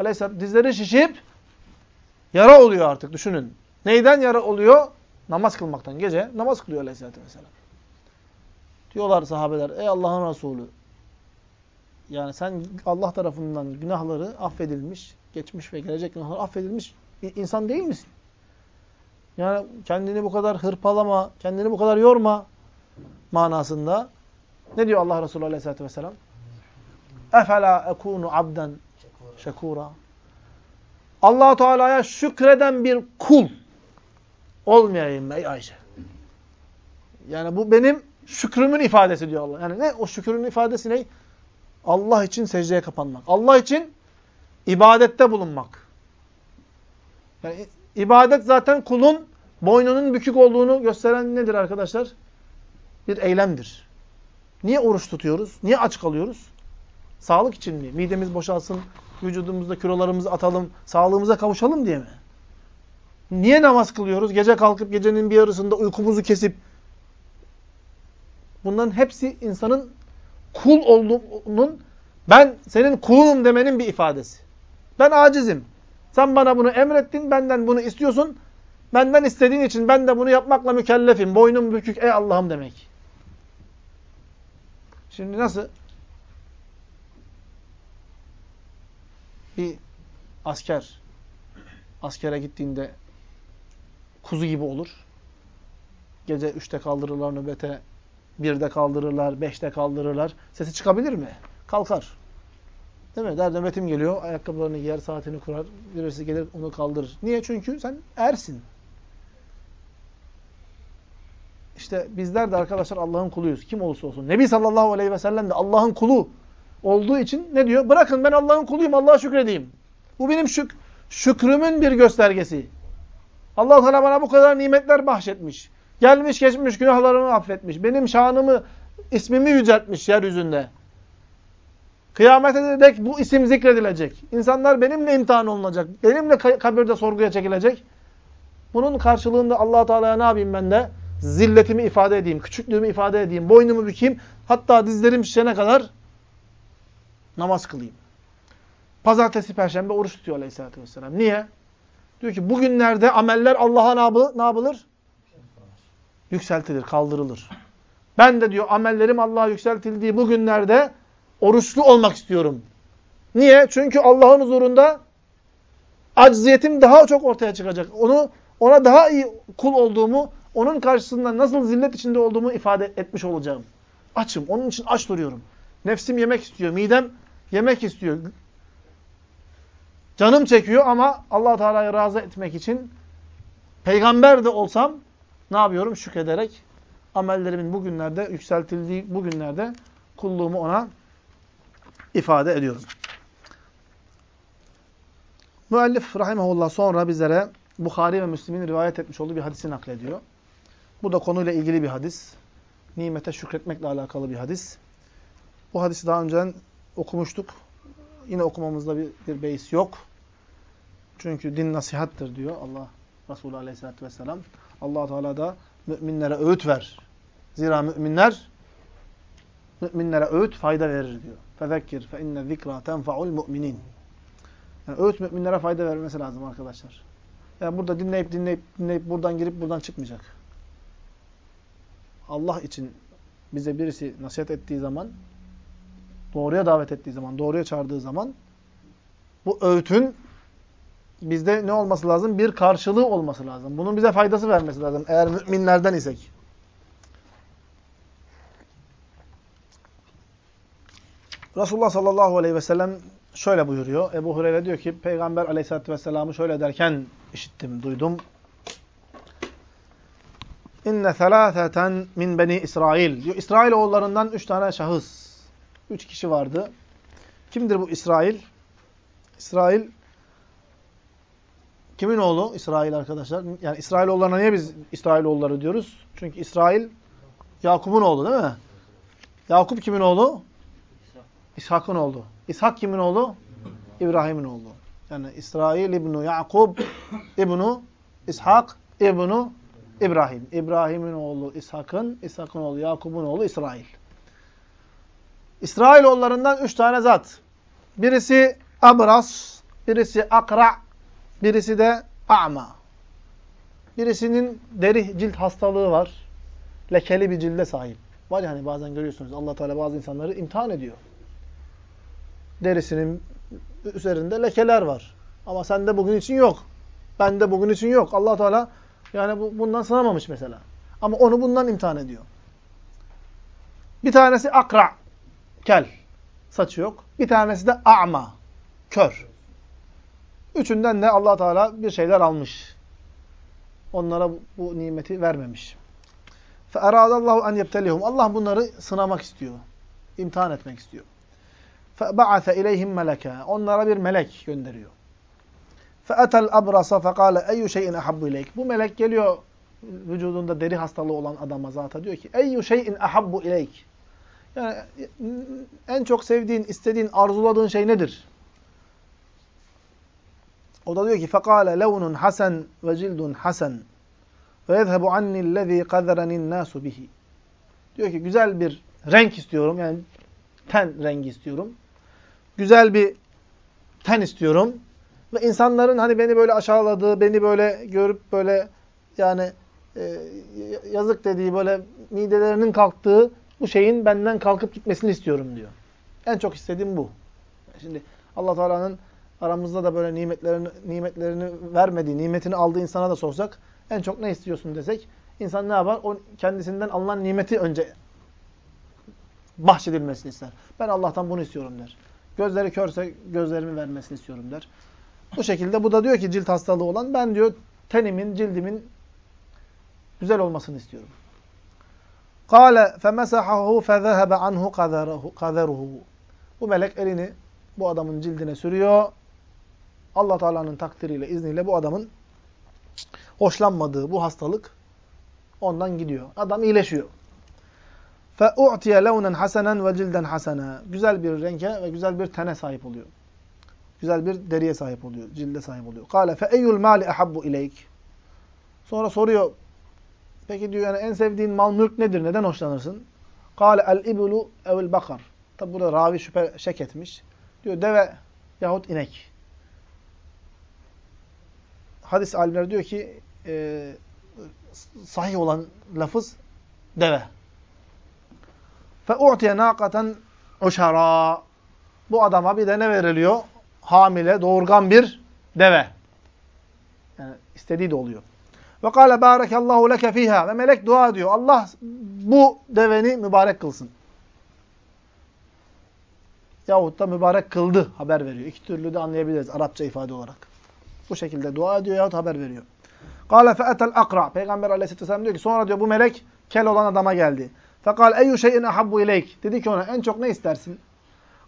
aleyhisselam dizleri şişip yara oluyor artık düşünün. Neyden yara oluyor? Namaz kılmaktan. Gece namaz kılıyor aleyhissalatü vesselam. Diyorlar sahabeler, ey Allah'ın Resulü, yani sen Allah tarafından günahları affedilmiş, geçmiş ve gelecek günahları affedilmiş insan değil misin? Yani kendini bu kadar hırpalama, kendini bu kadar yorma manasında. Ne diyor Allah Resulü Aleyhisselatü Vesselam? Efela ekunu abden şekura. allah Teala'ya şükreden bir kul olmayayım ey Ayşe. Yani bu benim şükrümün ifadesi diyor Allah. Yani ne o şükrün ifadesi ne? Allah için secdeye kapanmak. Allah için ibadette bulunmak. Yani ibadet zaten kulun boynunun bükük olduğunu gösteren nedir arkadaşlar? Bir eylemdir. Niye oruç tutuyoruz? Niye aç kalıyoruz? Sağlık için mi? Midemiz boşalsın, vücudumuzda kilolarımızı atalım, sağlığımıza kavuşalım diye mi? Niye namaz kılıyoruz? Gece kalkıp gecenin bir yarısında uykumuzu kesip bunların hepsi insanın kul olduğunun ben senin kulunum demenin bir ifadesi. Ben acizim. Sen bana bunu emrettin, benden bunu istiyorsun. Benden istediğin için ben de bunu yapmakla mükellefim. Boynum bükük ey Allah'ım demek. Şimdi nasıl? Bir asker askere gittiğinde kuzu gibi olur. Gece üçte kaldırırlar nöbete, birde kaldırırlar, beşte kaldırırlar. Sesi çıkabilir mi? Kalkar. Değil mi? Der nöbetim geliyor, ayakkabılarını giyer, saatini kurar, birisi gelir onu kaldırır. Niye? Çünkü sen ersin. İşte bizler de arkadaşlar Allah'ın kuluyuz. Kim olursa olsun. Nebi sallallahu aleyhi ve sellem de Allah'ın kulu olduğu için ne diyor? Bırakın ben Allah'ın kuluyum, Allah'a şükredeyim. Bu benim şük şükrümün bir göstergesi. Allah Teala bana bu kadar nimetler bahşetmiş. Gelmiş geçmiş günahlarımı affetmiş. Benim şanımı, ismimi yüceltmiş yeryüzünde. Kıyamete dek bu isim zikredilecek. İnsanlar benimle imtihan olunacak. Benimle kabirde sorguya çekilecek. Bunun karşılığında allah Teala'ya ne yapayım ben de? Zilletimi ifade edeyim, küçüklüğümü ifade edeyim, boynumu bükeyim. Hatta dizlerim şişene kadar namaz kılayım. Pazartesi, perşembe oruç tutuyor aleyhissalatü vesselam. Niye? Diyor ki bugünlerde ameller Allah'a ne yapılır? Yükseltilir, kaldırılır. Ben de diyor amellerim Allah'a yükseltildiği bugünlerde oruçlu olmak istiyorum. Niye? Çünkü Allah'ın huzurunda acziyetim daha çok ortaya çıkacak. Onu ona daha iyi kul olduğumu, onun karşısında nasıl zillet içinde olduğumu ifade etmiş olacağım. Açım. Onun için aç duruyorum. Nefsim yemek istiyor. Midem yemek istiyor. Canım çekiyor ama allah Teala'yı razı etmek için peygamber de olsam ne yapıyorum? Şükrederek amellerimin bugünlerde yükseltildiği bugünlerde kulluğumu ona ifade ediyorum. Müellif rahimahullah sonra bizlere Bukhari ve Müslim'in rivayet etmiş olduğu bir hadisi naklediyor. Bu da konuyla ilgili bir hadis. Nimete şükretmekle alakalı bir hadis. Bu hadisi daha önceden okumuştuk. Yine okumamızda bir, bir beis yok. Çünkü din nasihattır diyor Allah Resulü Aleyhisselatü Vesselam. allah Teala da müminlere öğüt ver. Zira müminler müminlere öğüt fayda verir diyor. Fezekkir fe inne zikra tenfa'ul mu'minin. Yani öğüt müminlere fayda vermesi lazım arkadaşlar. Yani burada dinleyip dinleyip dinleyip buradan girip buradan çıkmayacak. Allah için bize birisi nasihat ettiği zaman, doğruya davet ettiği zaman, doğruya çağırdığı zaman bu öğütün bizde ne olması lazım? Bir karşılığı olması lazım. Bunun bize faydası vermesi lazım eğer müminlerden isek. Resulullah sallallahu aleyhi ve sellem şöyle buyuruyor. Ebu Hureyre diyor ki Peygamber aleyhissalatü vesselam'ı şöyle derken işittim, duydum. İnne selâfeten min beni İsrail. Diyor, İsrail oğullarından üç tane şahıs. Üç kişi vardı. Kimdir bu İsrail? İsrail kimin oğlu? İsrail arkadaşlar. Yani İsrail oğullarına niye biz İsrail oğulları diyoruz? Çünkü İsrail Yakup'un oğlu değil mi? Yakup kimin oğlu? İshak'ın oğlu. İshak kimin oğlu? İbrahim'in oğlu. Yani İsrail İbnu Yakub İbnu İshak İbnu İbrahim. İbrahim'in oğlu İshak'ın, İshak'ın oğlu Yakub'un oğlu İsrail. İsrail oğullarından üç tane zat. Birisi Abras, birisi Akra, birisi de A'ma. Birisinin deri cilt hastalığı var. Lekeli bir cilde sahip. Var yani bazen görüyorsunuz allah Teala bazı insanları imtihan ediyor. Derisinin üzerinde lekeler var. Ama sende bugün için yok. Bende bugün için yok. allah Teala yani bu, bundan sınamamış mesela. Ama onu bundan imtihan ediyor. Bir tanesi akra, kel, saçı yok. Bir tanesi de a'ma, kör. Üçünden de allah Teala bir şeyler almış. Onlara bu, bu nimeti vermemiş. فَاَرَادَ اللّٰهُ اَنْ يَبْتَلِهُمْ Allah bunları sınamak istiyor. imtihan etmek istiyor. فَبَعَثَ اِلَيْهِمْ مَلَكًا Onlara bir melek gönderiyor. فَأَتَى الْأَبْرَصَ فَقَالَ اَيُّ شَيْءٍ اَحَبُّ اِلَيْكِ Bu melek geliyor vücudunda deri hastalığı olan adama zata diyor ki اَيُّ شَيْءٍ اَحَبُّ اِلَيْكِ Yani en çok sevdiğin, istediğin, arzuladığın şey nedir? O da diyor ki فَقَالَ لَوْنٌ حَسَنٌ وَجِلْدٌ حَسَنٌ وَيَذْهَبُ عَنِّ الَّذ۪ي قَذَرَنِ النَّاسُ بِهِ Diyor ki güzel bir renk istiyorum. Yani ten rengi istiyorum. Güzel bir ten istiyorum. Ve insanların hani beni böyle aşağıladığı, beni böyle görüp böyle yani e, yazık dediği böyle midelerinin kalktığı bu şeyin benden kalkıp gitmesini istiyorum diyor. En çok istediğim bu. Şimdi Allah Teala'nın aramızda da böyle nimetlerini nimetlerini vermediği, nimetini aldığı insana da sorsak en çok ne istiyorsun desek insan ne yapar? O kendisinden alınan nimeti önce bahşedilmesini ister. Ben Allah'tan bunu istiyorum der. Gözleri körse gözlerimi vermesini istiyorum der. Bu şekilde bu da diyor ki cilt hastalığı olan ben diyor tenimin, cildimin güzel olmasını istiyorum. Kale femesahahu fezehebe anhu kaderuhu. Bu melek elini bu adamın cildine sürüyor Allah Teala'nın takdiriyle, izniyle bu adamın hoşlanmadığı bu hastalık ondan gidiyor. Adam iyileşiyor. فَاُعْتِيَ لَوْنًا حَسَنًا وَجِلْدًا حَسَنًا Güzel bir renge ve güzel bir tene sahip oluyor. Güzel bir deriye sahip oluyor, cilde sahip oluyor. قَالَ فَاَيُّ الْمَالِ اَحَبُّ اِلَيْكِ Sonra soruyor, peki diyor yani en sevdiğin mal mülk nedir, neden hoşlanırsın? قَالَ الْاِبُلُ اَوْ الْبَقَرِ Tabi burada ravi şüphe şek etmiş. Diyor deve yahut inek. Hadis alimleri diyor ki e, sahih olan lafız deve. فَاُعْتِيَ نَاقَةً اُشَرَى Bu adama bir de ne veriliyor? Hamile, doğurgan bir deve. Yani istediği de oluyor. Ve kâle bârekallahu leke fîhâ. Ve melek dua ediyor. Allah bu deveni mübarek kılsın. Yahut da mübarek kıldı haber veriyor. İki türlü de anlayabiliriz Arapça ifade olarak. Bu şekilde dua ediyor yahut haber veriyor. Kâle fe'etel akra. Peygamber aleyhisselatü vesselam diyor ki sonra diyor bu melek kel olan adama geldi. Fekal eyyü şeyin ahabbu ileyk. Dedi ki ona en çok ne istersin?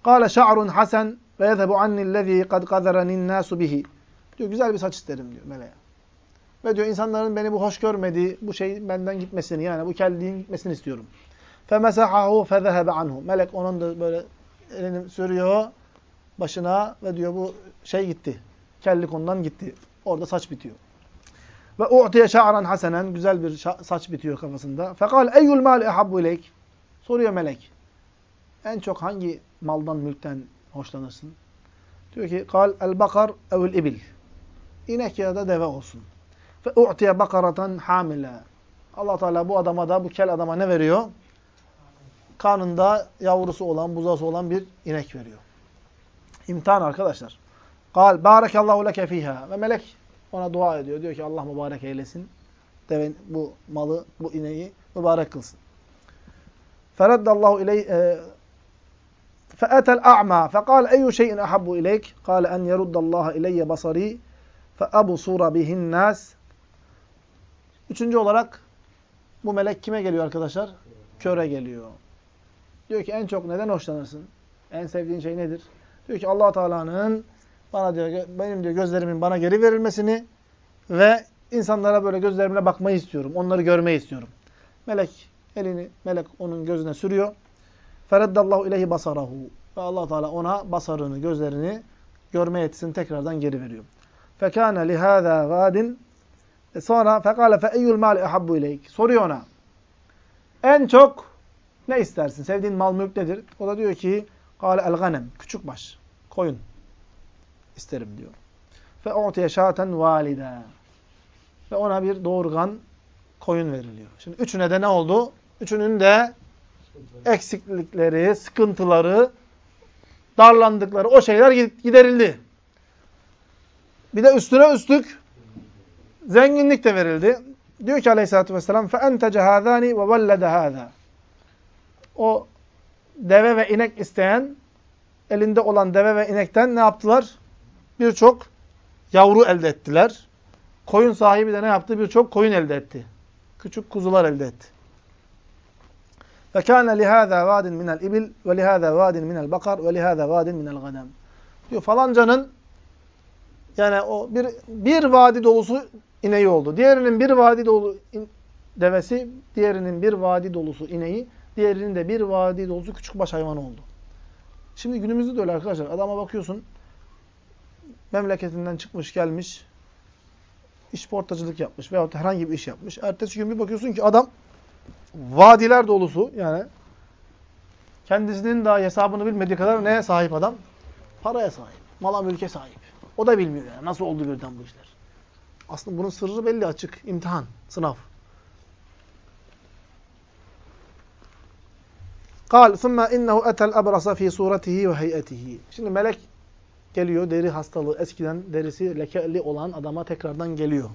Kale şa'run hasen ve yezhebu annillezî kad kaderenin nâsu bihi. Diyor güzel bir saç isterim diyor meleğe. Ve diyor insanların beni bu hoş görmediği bu şey benden gitmesini yani bu kelliğin gitmesini istiyorum. Femesahahu fezehebe anhu. Melek onun da böyle elini sürüyor başına ve diyor bu şey gitti. Kellik ondan gitti. Orada saç bitiyor. Ve u'tiye şa'ran hasenen güzel bir saç bitiyor kafasında. Fekal eyyul mal ehabbu ileyk. Soruyor melek. En çok hangi maldan, mülkten hoşlanırsın? Diyor ki kal el bakar evil ibil. İnek ya da deve olsun. Fe u'tiye bakaratan hamile. Allah Teala bu adama da bu kel adama ne veriyor? Karnında yavrusu olan, buzası olan bir inek veriyor. İmtihan arkadaşlar. Kal barakallahu leke fiha. Ve melek ona dua ediyor. Diyor ki Allah mübarek eylesin. Deve, bu malı, bu ineği mübarek kılsın. Fereddallahu ileyh فأتى الأعمى فقال أي شيء أحب إليك قال أن يرد الله إلي بصري فأبصر به الناس Üçüncü olarak bu melek kime geliyor arkadaşlar? Köre geliyor. Diyor ki en çok neden hoşlanırsın? En sevdiğin şey nedir? Diyor ki allah Teala'nın bana diyor benim diyor gözlerimin bana geri verilmesini ve insanlara böyle gözlerimle bakmayı istiyorum. Onları görmeyi istiyorum. Melek elini melek onun gözüne sürüyor. Fereddallahu ileyhi basarahu. Ve allah Teala ona basarını, gözlerini görme yetisini tekrardan geri veriyor. Fekâne lihâzâ gâdin e sonra fekâle fe eyyul mâli ehabbu ileyk. Soruyor ona. En çok ne istersin? Sevdiğin mal mülk nedir? O da diyor ki kâle el ganem. Küçük baş. Koyun isterim diyor. Fe u'tiye şaten valide. Ve ona bir doğurgan koyun veriliyor. Şimdi üçüne de ne oldu? Üçünün de eksiklikleri, sıkıntıları, darlandıkları o şeyler giderildi. Bir de üstüne üstlük zenginlik de verildi. Diyor ki aleyhissalatü vesselam فَاَنْتَجَ هَذَانِ وَوَلَّدَ هَذَا O deve ve inek isteyen, elinde olan deve ve inekten ne yaptılar? Birçok yavru elde ettiler. Koyun sahibi de ne yaptı? Birçok koyun elde etti. Küçük kuzular elde etti. Ve kana lihâzâ vâdin minel ibil ve lihâzâ vâdin minel bakar ve lihâzâ vâdin minel gadem. Diyor falancanın yani o bir bir vadi dolusu ineği oldu. Diğerinin bir vadi dolu in, devesi, diğerinin bir vadi dolusu ineği, diğerinin de bir vadi dolusu küçük baş hayvanı oldu. Şimdi günümüzde de öyle arkadaşlar. Adama bakıyorsun memleketinden çıkmış gelmiş işportacılık yapmış veyahut herhangi bir iş yapmış. Ertesi gün bir bakıyorsun ki adam vadiler dolusu yani kendisinin daha hesabını bilmediği kadar neye sahip adam? Paraya sahip. Mala mülke sahip. O da bilmiyor yani. Nasıl oldu birden bu işler? Aslında bunun sırrı belli açık. İmtihan, sınav. قال ثم إنه أتى الأبرص في صورته وهيئته. Şimdi melek geliyor deri hastalığı eskiden derisi lekeli olan adama tekrardan geliyor.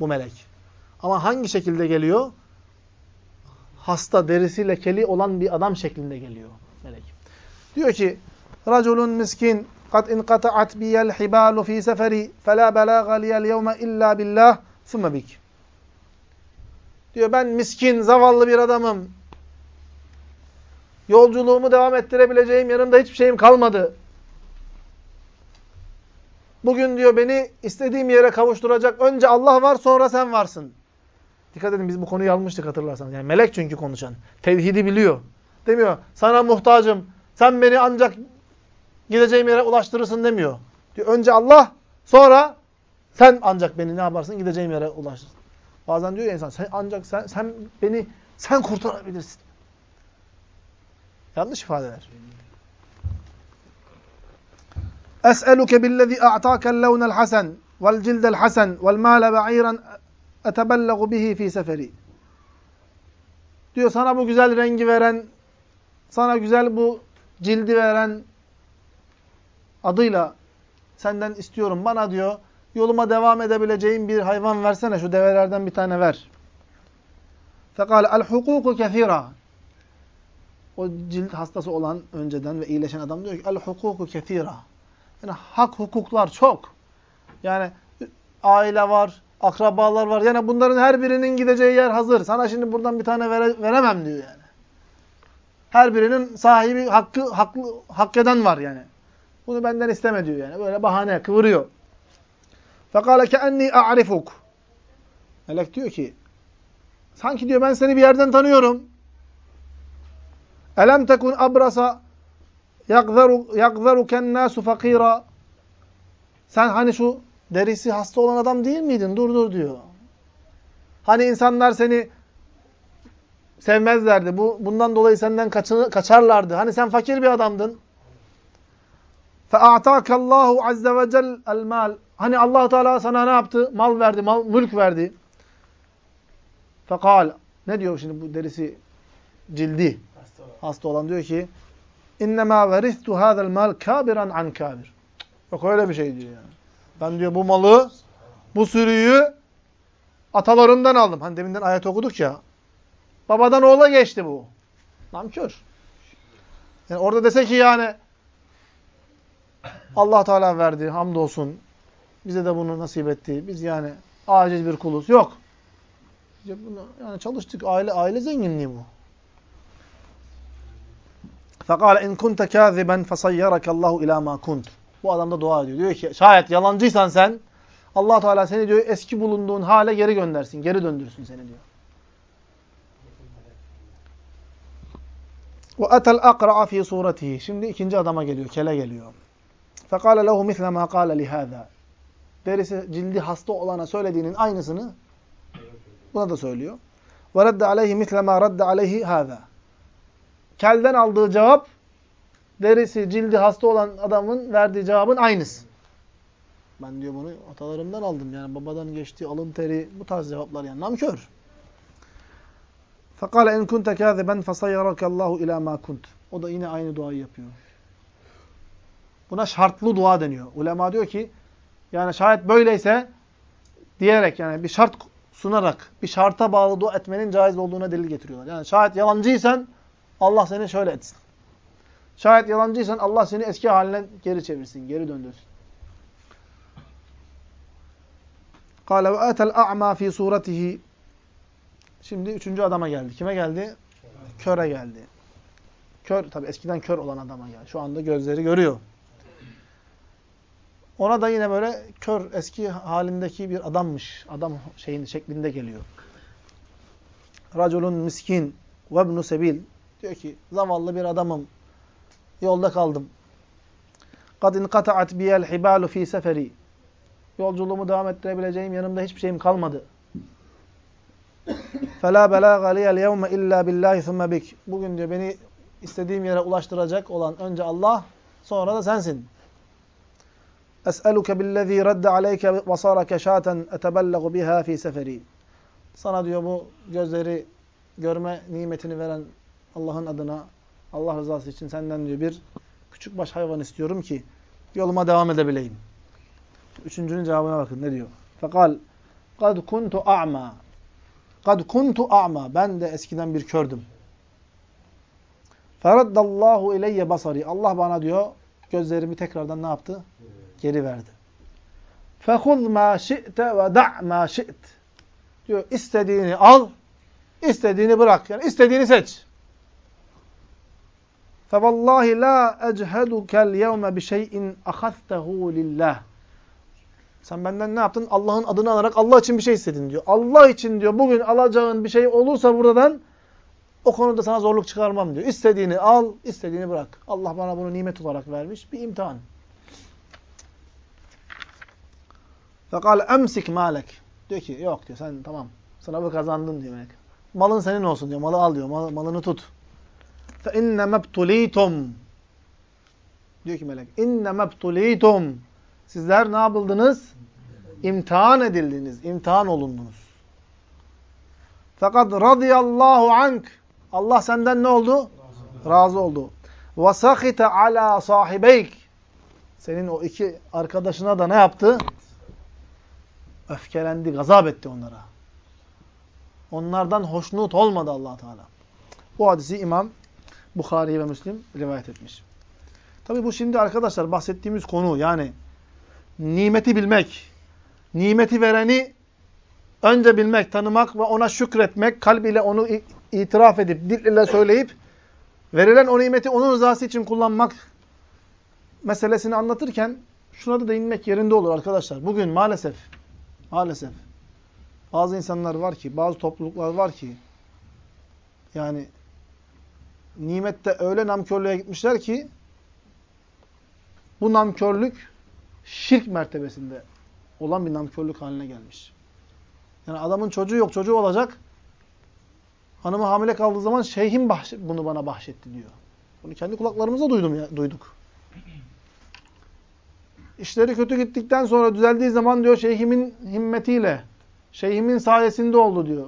Bu melek. Ama hangi şekilde geliyor? Hasta derisi lekeli olan bir adam şeklinde geliyor melek. Diyor ki Raculun miskin kad inqata'at biyel hibalu fi seferi fela belaga liyel yevme illa billah thumme bik. Diyor ben miskin, zavallı bir adamım. Yolculuğumu devam ettirebileceğim yanımda hiçbir şeyim kalmadı. Bugün diyor beni istediğim yere kavuşturacak önce Allah var sonra sen varsın. Dikkat edin biz bu konuyu almıştık hatırlarsanız. Yani melek çünkü konuşan. Tevhidi biliyor. Demiyor sana muhtacım. Sen beni ancak gideceğim yere ulaştırırsın demiyor. Diyor önce Allah sonra sen ancak beni ne yaparsın gideceğim yere ulaştırırsın. Bazen diyor ya insan sen ancak sen, sen beni sen kurtarabilirsin. Yanlış ifadeler. Es'eluke billezî a'tâkel levnel hasen vel cildel hasen vel mâle be'iran etebellegu bihi seferi. Diyor sana bu güzel rengi veren, sana güzel bu cildi veren adıyla senden istiyorum. Bana diyor yoluma devam edebileceğim bir hayvan versene. Şu develerden bir tane ver. Fekale el hukuku kethira. O cilt hastası olan önceden ve iyileşen adam diyor ki el hukuku kethira. Yani hak hukuklar çok. Yani aile var, akrabalar var. Yani bunların her birinin gideceği yer hazır. Sana şimdi buradan bir tane vere, veremem diyor yani. Her birinin sahibi hakkı haklı hak eden var yani. Bunu benden isteme diyor yani. Böyle bahane kıvırıyor. Fekale keenni a'rifuk. Melek diyor ki sanki diyor ben seni bir yerden tanıyorum. Elem tekun abrasa yakzaruken nasu fakira. Sen hani şu derisi hasta olan adam değil miydin? Dur dur diyor. Hani insanlar seni sevmezlerdi. Bu bundan dolayı senden kaçını, kaçarlardı. Hani sen fakir bir adamdın. فَاَعْتَاكَ اللّٰهُ عَزَّ وَجَلْ الْمَالِ Hani allah Teala sana ne yaptı? Mal verdi, mal, mülk verdi. Fekal. Ne diyor şimdi bu derisi cildi Hasta var. hasta olan diyor ki İnnemâ veristu hâzel mal kâbiran an kâbir. Yok öyle bir şey diyor yani. Ben diyor bu malı, bu sürüyü atalarımdan aldım. Hani deminden ayet okuduk ya. Babadan oğula geçti bu. Namkör. Yani orada dese ki yani Allah Teala verdi hamdolsun. Bize de bunu nasip etti. Biz yani aciz bir kuluz. Yok. Yani çalıştık. Aile aile zenginliği bu. Fekale in kunte kâziben fesayyarakallahu ilâ mâ kunt. Bu adam da dua ediyor. Diyor ki şayet yalancıysan sen Allah Teala seni diyor eski bulunduğun hale geri göndersin. Geri döndürsün seni diyor. Etel akra'a fi suretihi. Şimdi ikinci adama geliyor. Kele geliyor. Fekale lehu misle ma kâle lihâzâ. Derisi cildi hasta olana söylediğinin aynısını buna da söylüyor. Redde aleyhi misle ma redde aleyhi hâzâ. Kelden aldığı cevap derisi cildi hasta olan adamın verdiği cevabın aynısı. Ben diyor bunu atalarımdan aldım. Yani babadan geçti, alın teri, bu tarz cevaplar yani. Namkör. Fekale en kunte kâziben fesayyarakallahu ilâ mâ kunt. O da yine aynı duayı yapıyor. Buna şartlı dua deniyor. Ulema diyor ki yani şayet böyleyse diyerek yani bir şart sunarak bir şarta bağlı dua etmenin caiz olduğuna delil getiriyorlar. Yani şayet yalancıysan Allah seni şöyle etsin. Şayet yalancıysan Allah seni eski haline geri çevirsin, geri döndürsün. Kale ve atel a'ma fi suratihi. Şimdi üçüncü adama geldi. Kime geldi? Köre geldi. Kör, tabi eskiden kör olan adama geldi. Şu anda gözleri görüyor. Ona da yine böyle kör, eski halindeki bir adammış. Adam şeyin şeklinde geliyor. Raculun miskin ve ibn. Diyor ki zavallı bir adamım. Yolda kaldım. Kad inkata'at biyel hibalu fi seferi. Yolculuğumu devam ettirebileceğim yanımda hiçbir şeyim kalmadı. فَلَا بَلَاغَ لِيَ الْيَوْمَ اِلَّا بِاللّٰهِ ثُمَّ بِكِ Bugün diyor beni istediğim yere ulaştıracak olan önce Allah, sonra da sensin. أَسْأَلُكَ بِالَّذ۪ي رَدَّ عَلَيْكَ وَصَارَكَ شَاتًا اَتَبَلَّغُ بِهَا ف۪ي سَفَر۪ي Sana diyor bu gözleri görme nimetini veren Allah'ın adına, Allah rızası için senden diyor bir küçük baş hayvan istiyorum ki yoluma devam edebileyim. Üçüncünün cevabına bakın ne diyor. Fekal kad kuntu a'ma. Kad kuntu a'ma. Ben de eskiden bir kördüm. Feraddallahu ileyye basari. Allah bana diyor gözlerimi tekrardan ne yaptı? Geri verdi. Fehuz ma şi'te ve da' ma şi't. Diyor istediğini al, istediğini bırak. Yani istediğini seç. فَوَاللّٰهِ لَا اَجْهَدُكَ الْيَوْمَ بِشَيْءٍ اَخَذْتَهُ لِلّٰهِ Sen benden ne yaptın? Allah'ın adını alarak Allah için bir şey istedin diyor. Allah için diyor bugün alacağın bir şey olursa buradan o konuda sana zorluk çıkarmam diyor. İstediğini al, istediğini bırak. Allah bana bunu nimet olarak vermiş. Bir imtihan. Fekal emsik malek. Diyor ki yok diyor sen tamam sınavı kazandın diyor melek. Malın senin olsun diyor. Malı al diyor. Mal, malını tut. Fe inne mebtulitum. Diyor ki melek. İnne mebtulitum. Sizler ne yapıldınız? İmtihan edildiniz. imtihan olundunuz. Fakat radıyallahu ank. Allah senden ne oldu? Razı oldu. Ve sahite ala sahibeyk. Senin o iki arkadaşına da ne yaptı? Öfkelendi, gazap etti onlara. Onlardan hoşnut olmadı allah Teala. Bu hadisi İmam Bukhari ve Müslim rivayet etmiş. Tabi bu şimdi arkadaşlar bahsettiğimiz konu yani nimeti bilmek, nimeti vereni önce bilmek, tanımak ve ona şükretmek, kalb ile onu itiraf edip, dil ile söyleyip, verilen o nimeti onun rızası için kullanmak meselesini anlatırken şuna da değinmek yerinde olur arkadaşlar. Bugün maalesef, maalesef bazı insanlar var ki, bazı topluluklar var ki, yani nimette öyle namkörlüğe gitmişler ki, bu namkörlük şirk mertebesinde olan bir namkörlük haline gelmiş. Yani adamın çocuğu yok, çocuğu olacak. Hanımı hamile kaldığı zaman şeyhim bunu bana bahşetti diyor. Bunu kendi kulaklarımızla duydum ya, duyduk. İşleri kötü gittikten sonra düzeldiği zaman diyor şeyhimin himmetiyle, şeyhimin sayesinde oldu diyor.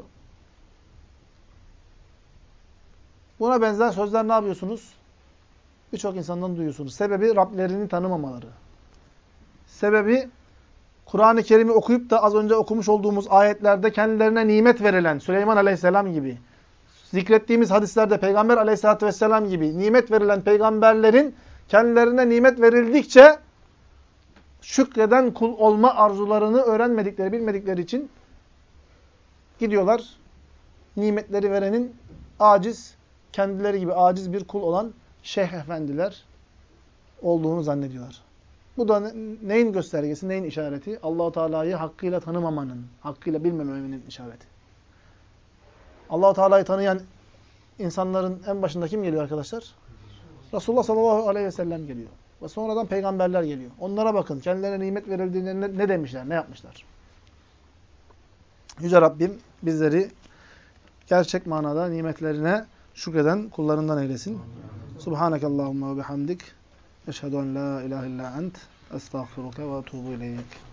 Buna benzer sözler ne yapıyorsunuz? Birçok insandan duyuyorsunuz. Sebebi Rablerini tanımamaları. Sebebi Kur'an-ı Kerim'i okuyup da az önce okumuş olduğumuz ayetlerde kendilerine nimet verilen Süleyman Aleyhisselam gibi, zikrettiğimiz hadislerde Peygamber Aleyhisselatü Vesselam gibi nimet verilen peygamberlerin kendilerine nimet verildikçe şükreden kul olma arzularını öğrenmedikleri, bilmedikleri için gidiyorlar. Nimetleri verenin aciz, kendileri gibi aciz bir kul olan şeyh efendiler olduğunu zannediyorlar. Bu da neyin göstergesi, neyin işareti? Allahu Teala'yı hakkıyla tanımamanın, hakkıyla bilmemenin işareti. Allahu Teala'yı tanıyan insanların en başında kim geliyor arkadaşlar? Resulullah sallallahu aleyhi ve sellem geliyor. Ve sonradan peygamberler geliyor. Onlara bakın. Kendilerine nimet verildiğinde ne, ne demişler, ne yapmışlar? Yüce Rabbim bizleri gerçek manada nimetlerine şükreden kullarından eylesin. Subhanakallahumma ve bihamdik. Eşhedü en la ilahe illa ent. Estağfiruke ve etubu ileyk.